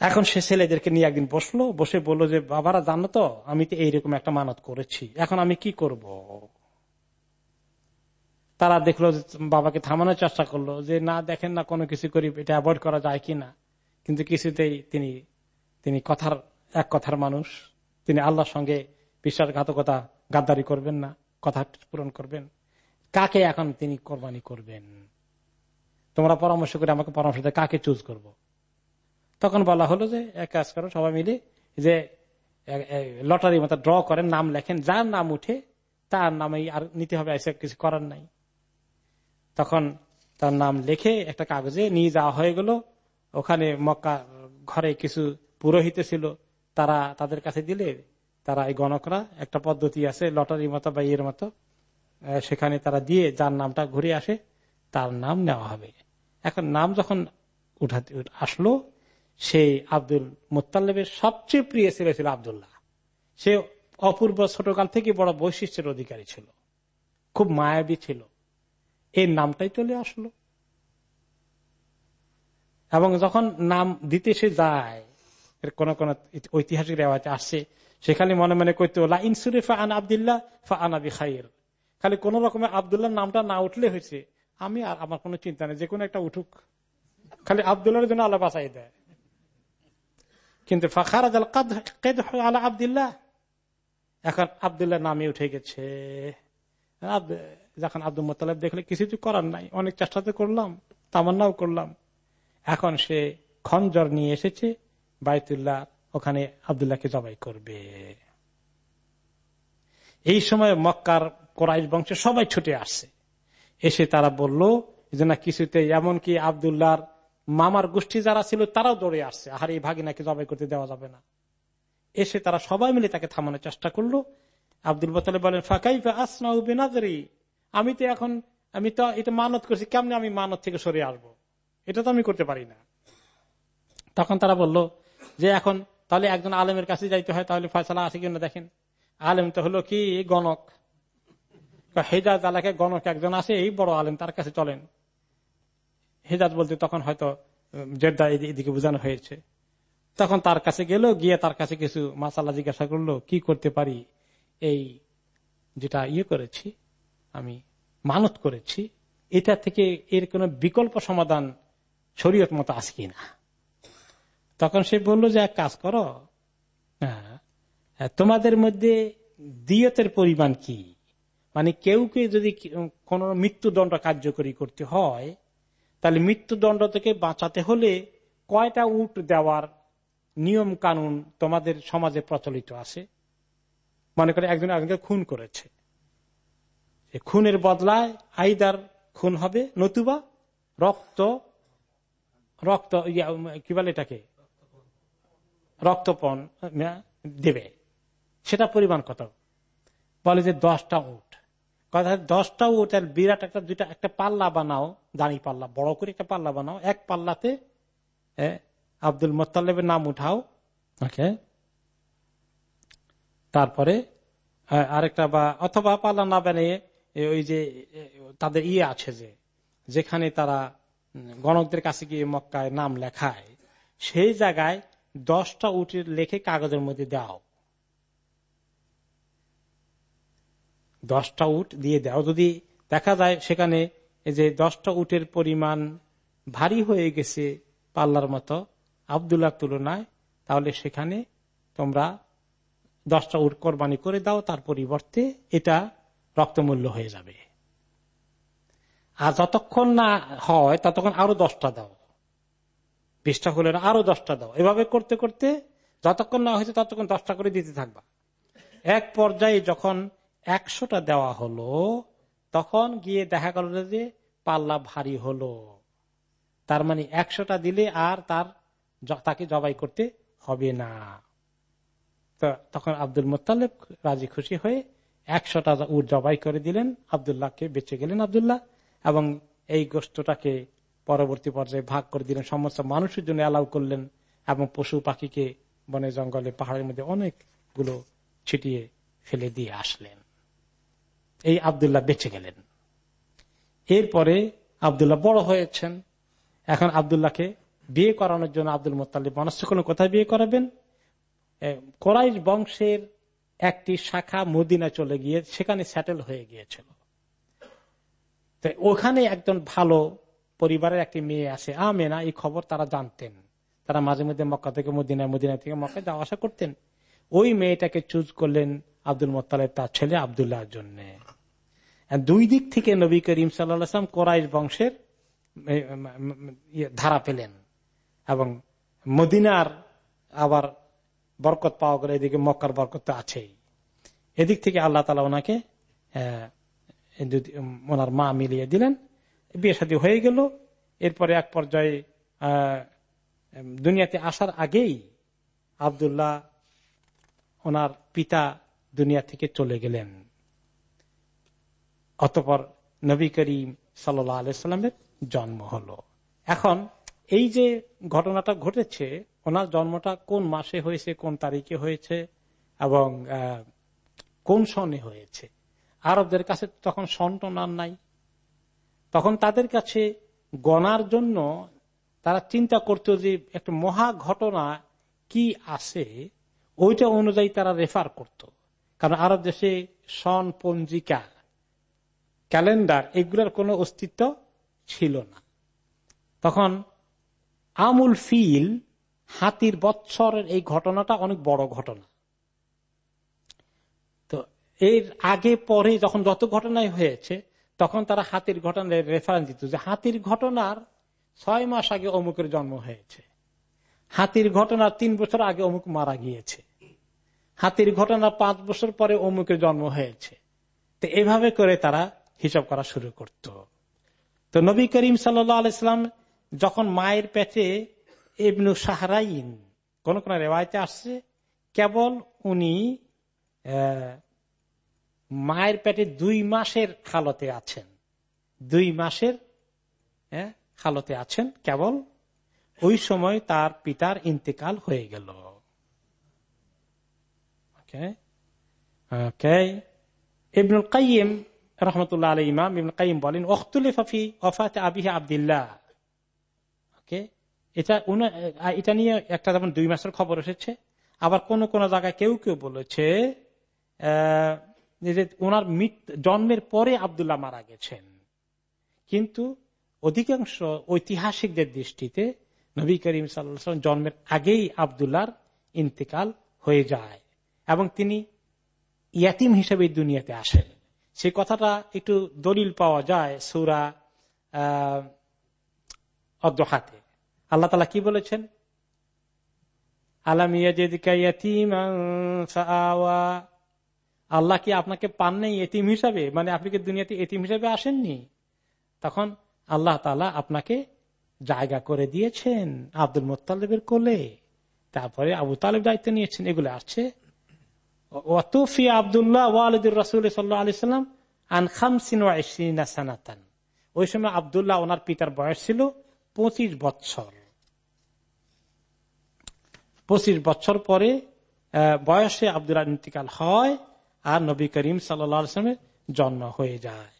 এখন সে ছেলেদেরকে নিয়ে একদিন বসল, বসে বলল যে, বাবারা, জানো তো, আমি তো এইরকম একটা মানত করেছি, এখন আমি কি করব। তারা দেখল বাবাকে থামানোর চেষ্টা করল, যে, না, দেখেন না, কোনো কিছু করি, এটা অ্যাভয়েড করা যায় কি না কিন্তু কিছুতেই তিনি তিনি কথার, এক কথার মানুষ তিনি আল্লাহর সঙ্গে বিশ্বাসঘাতকতা গাদ্দারি করবেন না, কথা পূরণ করবেন কাকে এখন তিনি কোরবানি করবেন তোমরা পরামর্শ করে আমাকে পরামর্শ দেয় কাকে চুজ করব। তখন বলা হলো যে, এক কাজ করো, সবাই মিলে যে লটারি মতো ড্র করেন, নাম লেখেন, যার নাম উঠে তার নামে আর নিতে হবে এসে কিছু করার নাই। তখন তার নাম লিখে একটা কাগজে নিয়ে যাওয়া হয়ে গেল। ওখানে মক্কা ঘরে কিছু পুরোহিত ছিল, তারা তাদের কাছে দিলে তারা এই গণকরা, একটা পদ্ধতি আছে, লটারি মতো বা ইয়ের মতো সেখানে তারা দিয়ে যার নামটা ঘুরে আসে, তার নাম নেওয়া হবে। এখন নাম যখন উঠাতে, আসলো সেই আব্দুল মোত্তাল্লেবের সবচেয়ে প্রিয় ছেলে ছিল আবদুল্লাহ। সে অপূর্ব ছোটকাল থেকে বড় বৈশিষ্ট্যের অধিকারী ছিল। খুব মায়াবী ছিল। এই নামটাই চলে আসলো। এবং যখন নাম দিতে সে যায়, এর কোন কোন ঐতিহাসিক রেওয়াজে আসছে সেখানে মনে মনে করতে ইনসুরে ফা আন আবদুল্লাহ ফা আনাবি খাইর। খালি কোন রকমের আবদুল্লাহ নামটা না উঠলে হয়েছে। আমি আর আমার কোনো চিন্তা নেই, যে কোনো একটা উঠুক। খালি আবদুল্লাহর জন্য আল্লাহ বাঁচাই দেয়। কিন্তু ফাখারাজ আলা আবদুল্লাহ। এখন আবদুল্লাহ নামে উঠে গেছে। যখন আব্দুল মোতালেব দেখলে, কিছু করার নাই, অনেক চেষ্টা তো করলাম, তামান্নাও করলাম। এখন সে খঞ্জর নিয়ে এসেছে, বাইতুল্লাহ, ওখানে আবদুল্লাহকে জবাই করবে। এই সময় মক্কার কোরআশ বংশে সবাই ছুটে আসছে। এসে তারা বলল যে, না কিছুতে এমনকি আবদুল্লাহর মামার গোষ্ঠী যারা ছিল, তারাও দৌড়ে আসছে। আর এই ভাগিনাকে জবাই করতে দেওয়া যাবে না। এসে তারা সবাই মিলে তাকে থামানোর চেষ্টা করল। আব্দুল বতালে বলেন ফাঁকাই আসনা আমি তো এখন, আমি তো এটা মানত করছি, কেমনি আমি মানত থেকে সরে আসব। এটা তো আমি করতে পারি না। তখন তারা বলল, যে এখন তাহলে একজন আলেমের কাছে যাইতে হয়, তাহলে ফয়সালা আছে কিনা দেখেন? আলেম তো হলো কি? গণক। হেজাজ এলাকায় গণক একজন আছে, এই বড় আলেম তার কাছে চলেন। হেজাজ বলতে তখন হয়তো জেদ্দা এদিকে বোঝানো হয়েছে। তখন তার কাছে গেল, গিয়ে তার কাছে কিছু মাসাল্লা জিজ্ঞাসা করল, কি করতে পারি? এই যেটা ইয়ে করেছি, আমি মানত করেছি, এটা থেকে এর কোন বিকল্প সমাধান শরীয়ত মতো আছে কিনা? তখন সে বলল, যে এক কাজ করো তোমাদের মধ্যে দিয়তের পরিমাণ কি? মানে কেউকে যদি কোন মৃত্যুদণ্ড কার্যকরী করতে হয় তাহলে মৃত্যুদণ্ড থেকে বাঁচাতে হলে কয়টা উট দেওয়ার নিয়ম কানুন তোমাদের সমাজে প্রচলিত আছে? মনে করে একজন একজনকে খুন করেছে। খুনের বদলায় আইদার খুন হবে, নতুবা রক্ত রক্ত কি বলে এটাকে? রক্তপণ দেবে। সেটা পরিমাণ কত? বলে যে দশটা উঠ কথা দশটা উঠ আর বিরাট একটা, দুইটা, একটা পাল্লা বানাও দাঁড়ি পাল্লা, বড় করে একটা পাল্লা বানাও, এক পাল্লাতে আব্দুল মোত্তালেবের নাম উঠাও, ওকে? তারপরে আরেকটা বা, অথবা পাল্লা না বানিয়ে ওই যে তাদের ইয়ে আছে যে, যেখানে তারা গণকদের কাছে গিয়ে মক্কায় নাম লেখায়, সেই জায়গায় দশটা উটের লেখে কাগজের মধ্যে দাও। দশটা উট দিয়ে দাও যদি দেখা যায় সেখানে যে দশটা উটের পরিমাণ ভারী হয়ে গেছে পাল্লার মতো আবদুল্লাহ তুলনায়, তাহলে সেখানে তোমরা দশটা উট কোরবানি করে দাও, তার পরিবর্তে এটা রক্তমূল্য হয়ে যাবে। আর যতক্ষণ না হয় ততক্ষণ আরও দশটা দাও। বিশটা হলে আরও দশটা দাও। এভাবে করতে করতে যতক্ষণ না হয়েছে ততক্ষণ দশটা করে দিতে থাকবা। এক পর্যায়ে যখন একশোটা দেওয়া হলো, তখন গিয়ে দেখা গেল যে পাল্লা ভারী হলো। তার মানে একশোটা দিলে আর তার তাকে জবাই করতে হবে না। তখন আব্দুল মোত্তালেব রাজি খুশি হয়ে একশোটা উট জবাই করে দিলেন। আবদুল্লাহকে বেঁচে গেলেন আবদুল্লাহ এবং এই গোষ্ঠটাকে পরবর্তী পর্যায়ে ভাগ করে দিলেন। সমস্ত মানুষের জন্য অ্যালাউ করলেন এবং পশু পাখিকে বনে জঙ্গলে পাহাড়ের মধ্যে অনেকগুলো ছিটিয়ে ফেলে দিয়ে আসলেন। এই আবদুল্লাহ বেঁচে গেলেন। এরপরে আবদুল্লাহ বড় হয়েছেন। এখন আবদুল্লাহকে বিয়ে করানোর জন্য আব্দুল মোত্তালিব মনস্য কোন কোথায় বিয়ে করাবেন? কোরাইশ বংশের একটি শাখা মদিনা চলে গিয়ে সেখানে সেটেল হয়ে গিয়েছিল। ওখানে একজন ভালো পরিবারের একটি মেয়ে আছে, আমেনা, এই খবর তারা জানতেন। তারা মাঝে মধ্যে মক্কা থেকে মদিনা মদিনা থেকে মক্কা যাওয়া আসা করতেন। ওই মেয়েটাকে চুজ করলেন আব্দুল মোত্তালেব, তার ছেলে আবদুল্লাহ জন্য। দুই দিক থেকে নবী করিম সাল্লাম কোরাইশ বংশের ইয়ে, ধারা পেলেন। এবং মদিনার আবার বরকত পাওয়া গেলে এদিকে মক্কার বরকত তো আছেই। এদিক থেকে আল্লাহ তালা ওনাকে ওনার মা মিলিয়ে দিলেন। বিয়ে সাদী হয়ে গেল। এরপরে এক পর্যায়ে দুনিয়াতে আসার আগেই আবদুল্লাহ ওনার পিতা দুনিয়া থেকে চলে গেলেন। অতপর নবী করিম সাল্লামের জন্ম হলো। এখন এই যে ঘটনাটা ঘটেছে, ওনার জন্মটা কোন মাসে হয়েছে, কোন তারিখে হয়েছে এবং কোন সনে হয়েছে? আরবদের কাছে তখন সন টনার নাই। তখন তাদের কাছে গণার জন্য তারা চিন্তা করতো যে একটা মহা ঘটনা কি আছে, ওইটা অনুযায়ী তারা রেফার করত। কারণ আরব দেশে সন পঞ্জিকা ক্যালেন্ডার, এগুলোর কোনো অস্তিত্ব ছিল না। তখন আমুল ফিল, হাতির বৎসরের এই ঘটনাটা অনেক বড় ঘটনা। তো এর আগে পরে যখন যত ঘটনাই হয়েছে, তখন তারা হাতির ঘটনার রেফারেন্স দিত যে হাতির ঘটনার ছয় মাস আগে অমুকের জন্ম হয়েছে। হাতির ঘটনার তিন বছর আগে অমুক মারা গিয়েছে। হাতির ঘটনা পাঁচ বছর পরে অমুকের জন্ম হয়েছে। তো এভাবে করে তারা হিসাব করা শুরু করত। তো নবী করিম সাল্লাম যখন মায়ের পেটে ইবনু সাহারাইন কোন কোন রেওয়ায়তে আসছে, কেবল উনি মায়ের পেটে দুই মাসের খালতে আছেন। দুই মাসের খালতে আছেন কেবল ওই সময় তার পিতার ইন্তেকাল হয়ে গেল। ইবনুল কাইম রহমতুল্লাহ আলী ইমাম ইবনুল কাইম বলেন অখতুলে ফফি অফাত আবিহা আবদুল্লাহ। ওকে এটা এটা নিয়ে একটা যেমন দুই মাসের খবর এসেছে, আবার কোন কোন জায়গায় কেউ কেউ বলেছে যে ওনার জন্মের পরে আবদুল্লাহ মারা গেছেন। কিন্তু অধিকাংশ ঐতিহাসিকদের দৃষ্টিতে নবী করিম সাল্লাম জন্মের আগেই আবদুল্লার ইন্তেকাল হয়ে যায় এবং তিনি ইয়াতিম হিসেবে দুনিয়াতে আসেন। সেই কথাটা একটু দলিল পাওয়া যায় সুরা অদ্দহাতে আল্লাহ তালা কি বলেছেন? আল্লাহ কি আপনাকে পান নেই এতিম হিসাবে? মানে আপনি কি দুনিয়াতে এতিম হিসাবে আসেননি? তখন আল্লাহ তালা আপনাকে জায়গা করে দিয়েছেন আব্দুল মোত্তালেবের কোলে। তারপরে আবু তালেব দায়িত্ব নিয়েছেন। এগুলো আসছে পঁচিশ বছর পরে বয়সে আব্দুল্লাহ ইন্তিকাল হয় আর নবী করিম সাল্লামের জন্ম হয়ে যায়।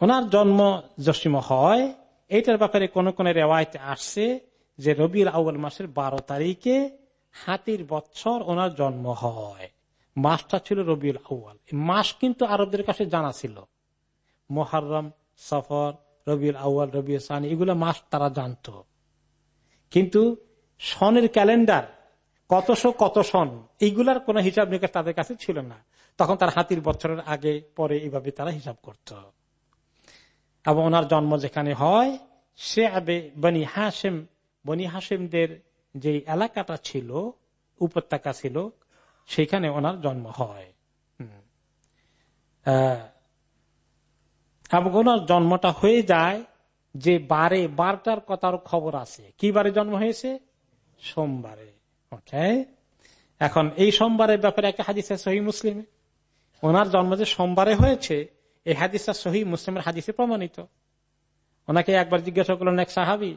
ওনার জন্ম জসিম হয়। এইটার ব্যাপারে কোন কোন রেওয়ায়তে আসছে যে রবির আউ্ল মাসের বারো তারিখে হাতির বৎসর ওনার জন্ম হয়। মাসটা ছিল রবিউল আউ্য়াল। মাস কিন্তু আরবদের কাছে জানা ছিল। মোহারম সফর, রবিউল আউ্য়াল, রবিউল সানি, এগুলো মাস তারা জানত। কিন্তু সনের ক্যালেন্ডার, কত কতশো কত সন এইগুলার কোন হিসাব নিকাশ তাদের কাছে ছিল না। তখন তার হাতির বছরের আগে, পরে এইভাবে তারা হিসাব করত। এবং ওনার জন্ম যেখানে হয় সে আবে বনি হাসেম বনি হাসেমদের যে এলাকাটা ছিল, উপত্যকা ছিল, সেখানে ওনার জন্ম হয়। এবং ওনার জন্মটা হয়ে যায় যে বারে, বারটার কথার খবর আছে। কি বারে জন্ম হয়েছে? সোমবারে। এখন এই সোমবারের ব্যাপারে একটা হাদিসে সহি মুসলিম। ওনার জন্ম যে সোমবারে হয়েছে, এই হাদিসটা সহি মুসলিমের হাদিসে প্রমাণিত। ওনাকে একবার জিজ্ঞাসা করলেন এক সাহাবি,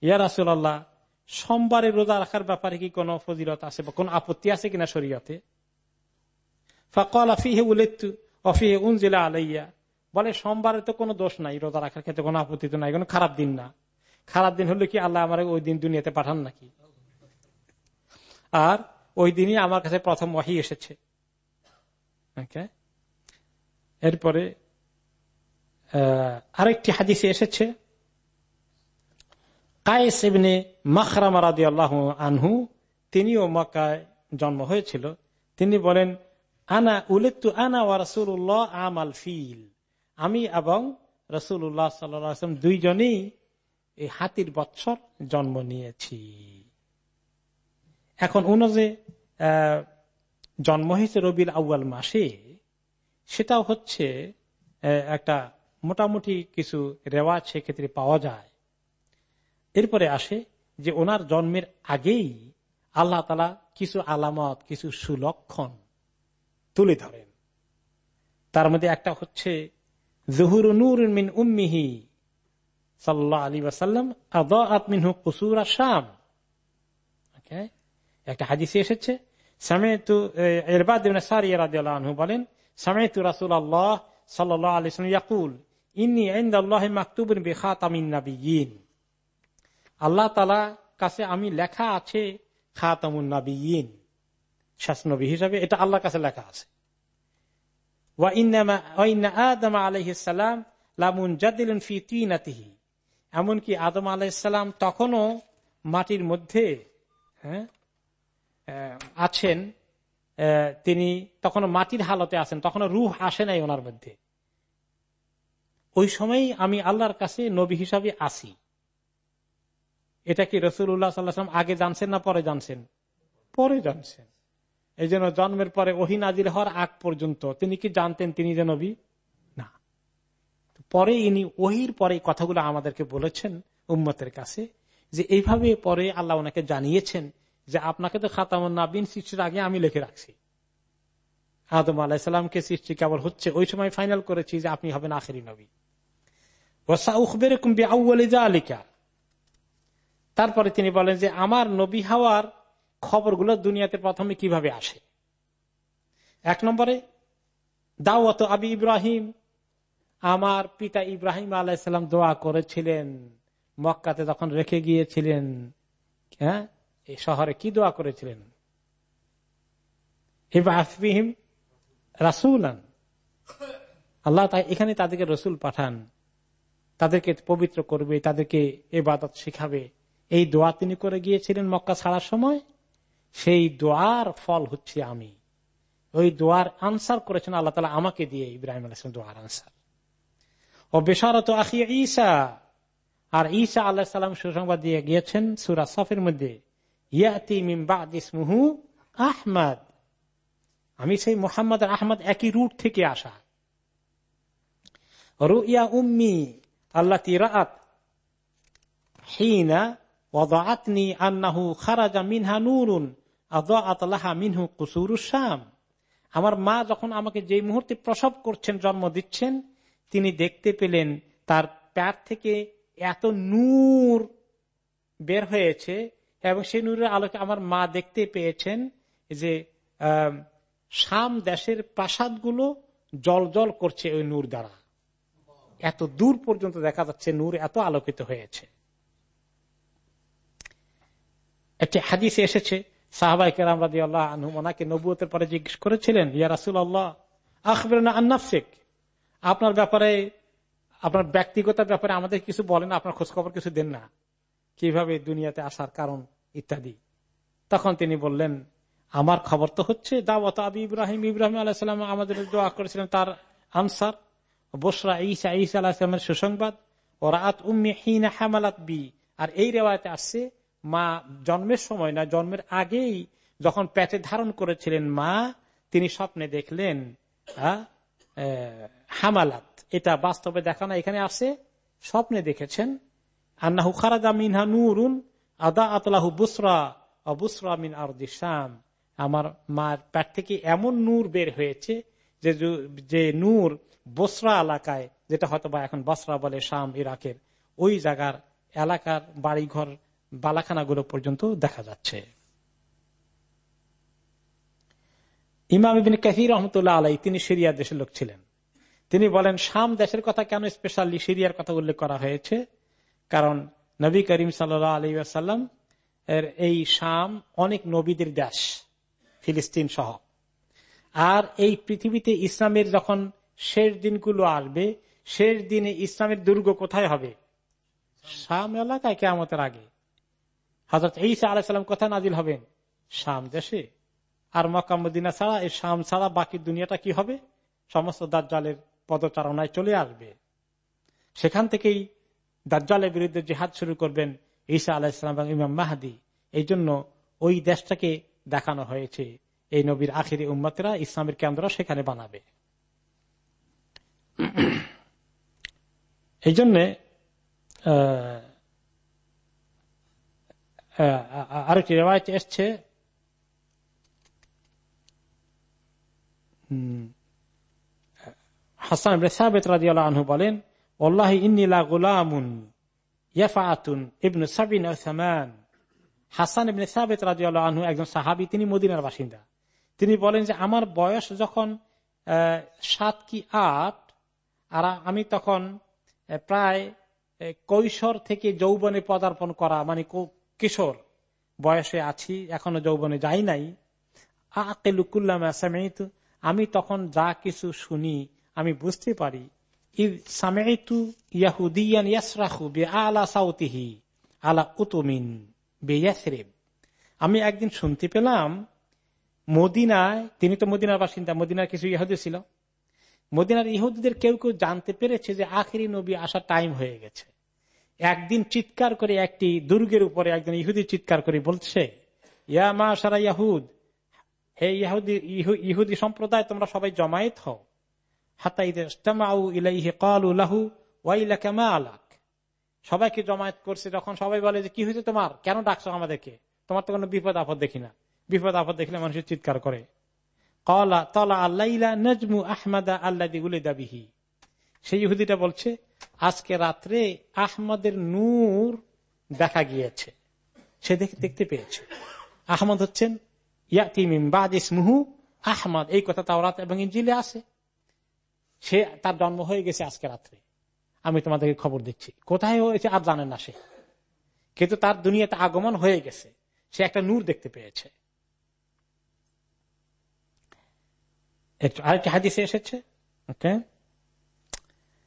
ইয়া রাসুল্লাহ সোমবারে রোজা রাখার ব্যাপারে কি কোন ফজিলত আছে বা কোন আপত্তি আছে কিনা শরীয়তে? ফকল আফিহে উলেতু অফিহে উনজিলা আলাইয়া। বলে, সোমবারে তো কোনো দোষ নাই রোজা রাখার ক্ষেত্রে, কোনো আপত্তি তো নাই, কোনো খারাপ দিন না। খারাপ দিন হলে কি, আল্লাহ আমার ওই দিন দুনিয়াতে পাঠান নাকি? আর ওই দিনই আমার কাছে প্রথম ওয়াহি এসেছে। এরপরে আরেকটি হাদিসে এসেছে কায়েস ইবনে মাখরাম রাদি আল্লাহ আনহু, তিনিও মক্কায় জন্ম হয়েছিল। তিনি বলেন, আনা উলেতু আনা ওয়া রসুল্লাহ আমাল ফিল। আমি এবং রসুল্লাহ সাল্লাম দুইজনেই এই হাতির বৎসর জন্ম নিয়েছি। এখন উনি যে জন্ম হয়েছে রবির আউ্য়াল মাসে, সেটাও হচ্ছে একটা মোটামুটি কিছু রেওয়াজ সেক্ষেত্রে পাওয়া যায়। এরপরে আসে যে ওনার জন্মের আগেই আল্লাহ তালা কিছু আলামত, কিছু সুলক্ষণ তুলে ধরেন। তার মধ্যে একটা হচ্ছে, জহুর নূর মিন উম্মিহি সাল্লাহ আলী ওয়াসাল্লাম আদমিন কুসুর আসাম একটা হাদিসে এসেছে, সামেতু এরবাদ বলেন আল্লাহ তালা কাছে আমি লেখা আছে খাতামুন নাবিয়িন শেষ নবী হিসাবে এটা আল্লাহর কাছে লেখা আছে। এমনকি আদম আলাইসাল্লাম তখনও মাটির মধ্যে হ্যাঁ আছেন তিনি তখন মাটির হালতে আছেন তখন রুহ আসে নাই ওনার মধ্যে। ওই সময় আমি আল্লাহর কাছে নবী হিসাবে আসি। এটা কি রসুল্লাহ সাল্লাম আগে জানছেন না পরে জানছেন? পরে জানছেন। এই জন্য জন্মের পরে ওহি নাজির হওয়ার আগ পর্যন্ত তিনি কি জানতেন তিনি যে নবী? না। পরে ইনি ওহির পরে কথাগুলো আমাদেরকে বলেছেন উম্মতের কাছে যে এইভাবে পরে আল্লাহ ওনাকে জানিয়েছেন যে আপনাকে তো খাতামন নাবিন সৃষ্টির আগে আমি লিখে রাখছি। আদম আলাহিসামকে সৃষ্টি কেবল হচ্ছে ওই সময় ফাইনাল করেছি যে আপনি হবেন আখেরি নবী। আলিকা তারপরে তিনি বলেন যে, আমার নবী হওয়ার খবরগুলো দুনিয়াতে প্রথমে কীভাবে আসে? এক নম্বরে, দাওয়াত আবি ইব্রাহিম। আমার পিতা ইব্রাহিম আলাইসাল্লাম দোয়া করেছিলেন, মক্কাতে তখন রেখে গিয়েছিলেন। হ্যাঁ এই শহরে কি দোয়া করেছিলেন? রাসুল আল্লাহ তাই এখানে তাদেরকে রসুল পাঠান। তাদেরকে পবিত্র করবে, তাদেরকে এবাদত শিখাবে। এই দোয়া তিনি করে গিয়েছিলেন মক্কা ছাড়ার সময়, সেই দোয়ার ফল হচ্ছে আমি। ওই দোয়ার আনসার করেছেন আল্লাহ তালা আমাকে দিয়ে ইব্রাহিম আলাহ দোয়ার আনসার। ও বেসারত আখিয়া ঈসা, আর ঈসা আল্লাহ সাল্লাম সুসংবাদ দিয়ে গিয়েছেন সুরা সফের মধ্যে, ইয়াতি মিমবাদ ইসমুহু আহমদ। আমি সেই মোহাম্মদ আহমদ একই রুট থেকে আসা। রুইয়া উম্মি আল্লাহ তিরাত হিনা ওয়াদাতনি আন্নাহু খারাজা মিনহা নুরুন মিনহু কুসুরুসাম আমার মা যখন আমাকে যে মুহূর্তে প্রসব করছেন, জন্ম দিচ্ছেন, তিনি দেখতে পেলেন তার প্যার থেকে এত নূর বের হয়েছে এবং সেই নূরের আলোকে আমার মা দেখতে পেয়েছেন যে শাম দেশের প্রাসাদগুলো জল জল করছে ওই নূর দ্বারা। এত দূর পর্যন্ত দেখা যাচ্ছে নূর এত আলোকিত হয়েছে। একটি হাদিসে এসেছে সাহাবাইকের আমরা দিয়ে আল্লাহ আনহু ওনাকে নবুয়তের পরে জিজ্ঞেস করেছিলেন, ইয়া রাসুল আল্লাহ আখবর আন্নাফসিক আপনার ব্যাপারে, আপনার ব্যক্তিগত ব্যাপারে আমাদের কিছু বলেন, আপনার খোঁজখবর কিছু দেন না। কীভাবে দুনিয়াতে আসার কারণ? ইত্যাদি। তখন তিনি বললেন, আমার খবর তো হচ্ছে, দাওয়াত আবি ইব্রাহিম ইব্রাহিম আলাহিসাম আমাদের দোয়া করেছিলেন তার আনসার। বসরা ঈসা ঈসা আলাহিসামের সুসংবাদ ও রাত উম্মি হিনা হামালাত বি। আর এই রেওয়ায়তে আসছে মা জন্মের সময় না, জন্মের আগেই যখন পেটে ধারণ করেছিলেন মা, তিনি স্বপ্নে দেখলেন হামালাত। এটা বাস্তবে দেখা না এখানে আসে, স্বপ্নে দেখেছেন, আন্নাহু খারাজা মিনহা নুরুন আদা আতলাহু বুসরা অবুসরা মিন আরদিসাম আমার মার পেট থেকে এমন নূর বের হয়েছে যে যে নূর বসরা এলাকায়, যেটা হয়তো বা এখন বসরা বলে শাম, ইরাকের, ওই জায়গার এলাকার বাড়িঘর বালাখানাগুলো পর্যন্ত দেখা যাচ্ছে। ইমাম ইবিন কাহির রহমতুল্লাহ আলাই তিনি সিরিয়া দেশের লোক ছিলেন। তিনি বলেন, শাম দেশের কথা কেন স্পেশালি সিরিয়ার কথা উল্লেখ করা হয়েছে? কারণ নবী করিম আসাল্লাম এর এই শাম অনেক নবীদের দেশ ফিলিস্তিন সহ। আর এই পৃথিবীতে ইসলামের যখন শেষ দিনগুলো আসবে, শেষ দিনে ইসলামের দুর্গ কোথায় হবে? শাম এলাকায় কেমতের আগে। হজরত ঈসা আলাইসাল্লাম কোথায় নাজিল হবেন। শাম দেশে। আর মকামুদ্দিনা ছাড়া, এই শাম ছাড়া বাকি দুনিয়াটা কি হবে? সমস্ত দাজ্জালের পদচারণায় চলে আসবে। সেখান থেকেই দাজ্জালের বিরুদ্ধে জেহাদ শুরু করবেন ঈসা আলাহিসাম এবং ইমাম মাহাদি। এই জন্য ওই দেশটাকে দেখানো হয়েছে। এই নবীর আখিরি উম্মতেরা ইসলামের কেন্দ্র সেখানে বানাবে। এই জন্যে আরেকটি রেওয়ায়ত এসছে। হাসান রাজি আনহু বলেন আল্লাহ ইন্নিলা গুলামুন হাসান একজন সাহাবি, তিনি মদিনার বাসিন্দা। তিনি বলেন যে, আমার বয়স যখন সাত কি আট, আর আমি তখন প্রায় কৈশোর থেকে যৌবনে পদার্পণ করা মানে কিশোর বয়সে আছি, এখনও যৌবনে যাই নাই। আকেলুকুল্লাম আমি তখন যা কিছু শুনি আমি বুঝতে পারি। সামেতু ইয়াসরাহু বে আলা সাউতিহি আলা উতুমিন বে ইয়াসরেব আমি একদিন শুনতে পেলাম, মদিনায়, তিনি তো মদিনার বাসিন্দা, মদিনার কিছু ইহুদি ছিল। মদিনার ইহুদিদের কেউ কেউ জানতে পেরেছে যে আখেরি নবী আসার টাইম হয়ে গেছে। একদিন চিৎকার করে একটি দুর্গের উপরে একজন ইহুদি চিৎকার করে বলছে, ইয়া মা সারা ইয়াহুদ, হে ইহুদি ইহুদি সম্প্রদায়, তোমরা সবাই জমায়েত হও। সবাইকে জমায়েত করছে, যখন সবাই বলে যে, কি হয়েছে তোমার? কেন ডাকছো আমাদেরকে? তোমার তো কোনো বিপদ আপদ দেখি না। বিপদ আপদ দেখলে মানুষের চিৎকার করে। কলা তলা আল্লাহ নজমু আহমদা আল্লাহ দাবিহি সেই ইহুদিটা বলছে, আজকে রাত্রে আহমদের নূর দেখা গিয়েছে। সে দেখে দেখতে পেয়েছে। আহমদ হচ্ছেন আহমদ। এই কথা তাওরাত এবং ইঞ্জিলে আছে। সে তার জন্ম হয়ে গেছে আজকে রাত্রে। আমি তোমাদেরকে খবর দিচ্ছি। কোথায় হয়েছে আর জানেন না সে। কিন্তু তার দুনিয়াতে আগমন হয়ে গেছে। সে একটা নূর দেখতে পেয়েছে। আরেকটি হাদিসে এসেছে। ওকে।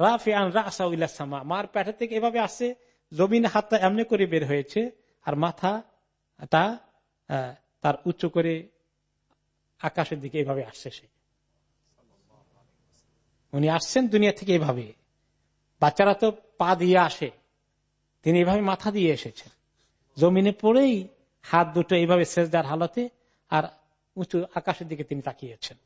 মার থেকে এভাবে আসে জমিন হাতটা এমনি করে বের হয়েছে, আর মাথা তা তার উচ্চ করে আকাশের দিকে এভাবে আসছে সে। উনি আসছেন দুনিয়া থেকে এভাবে। বাচ্চারা তো পা দিয়ে আসে। তিনি এভাবে মাথা দিয়ে এসেছেন। জমিনে পড়েই হাত দুটো এইভাবে শেষদার হালতে আর উঁচু আকাশের দিকে তিনি তাকিয়েছেন।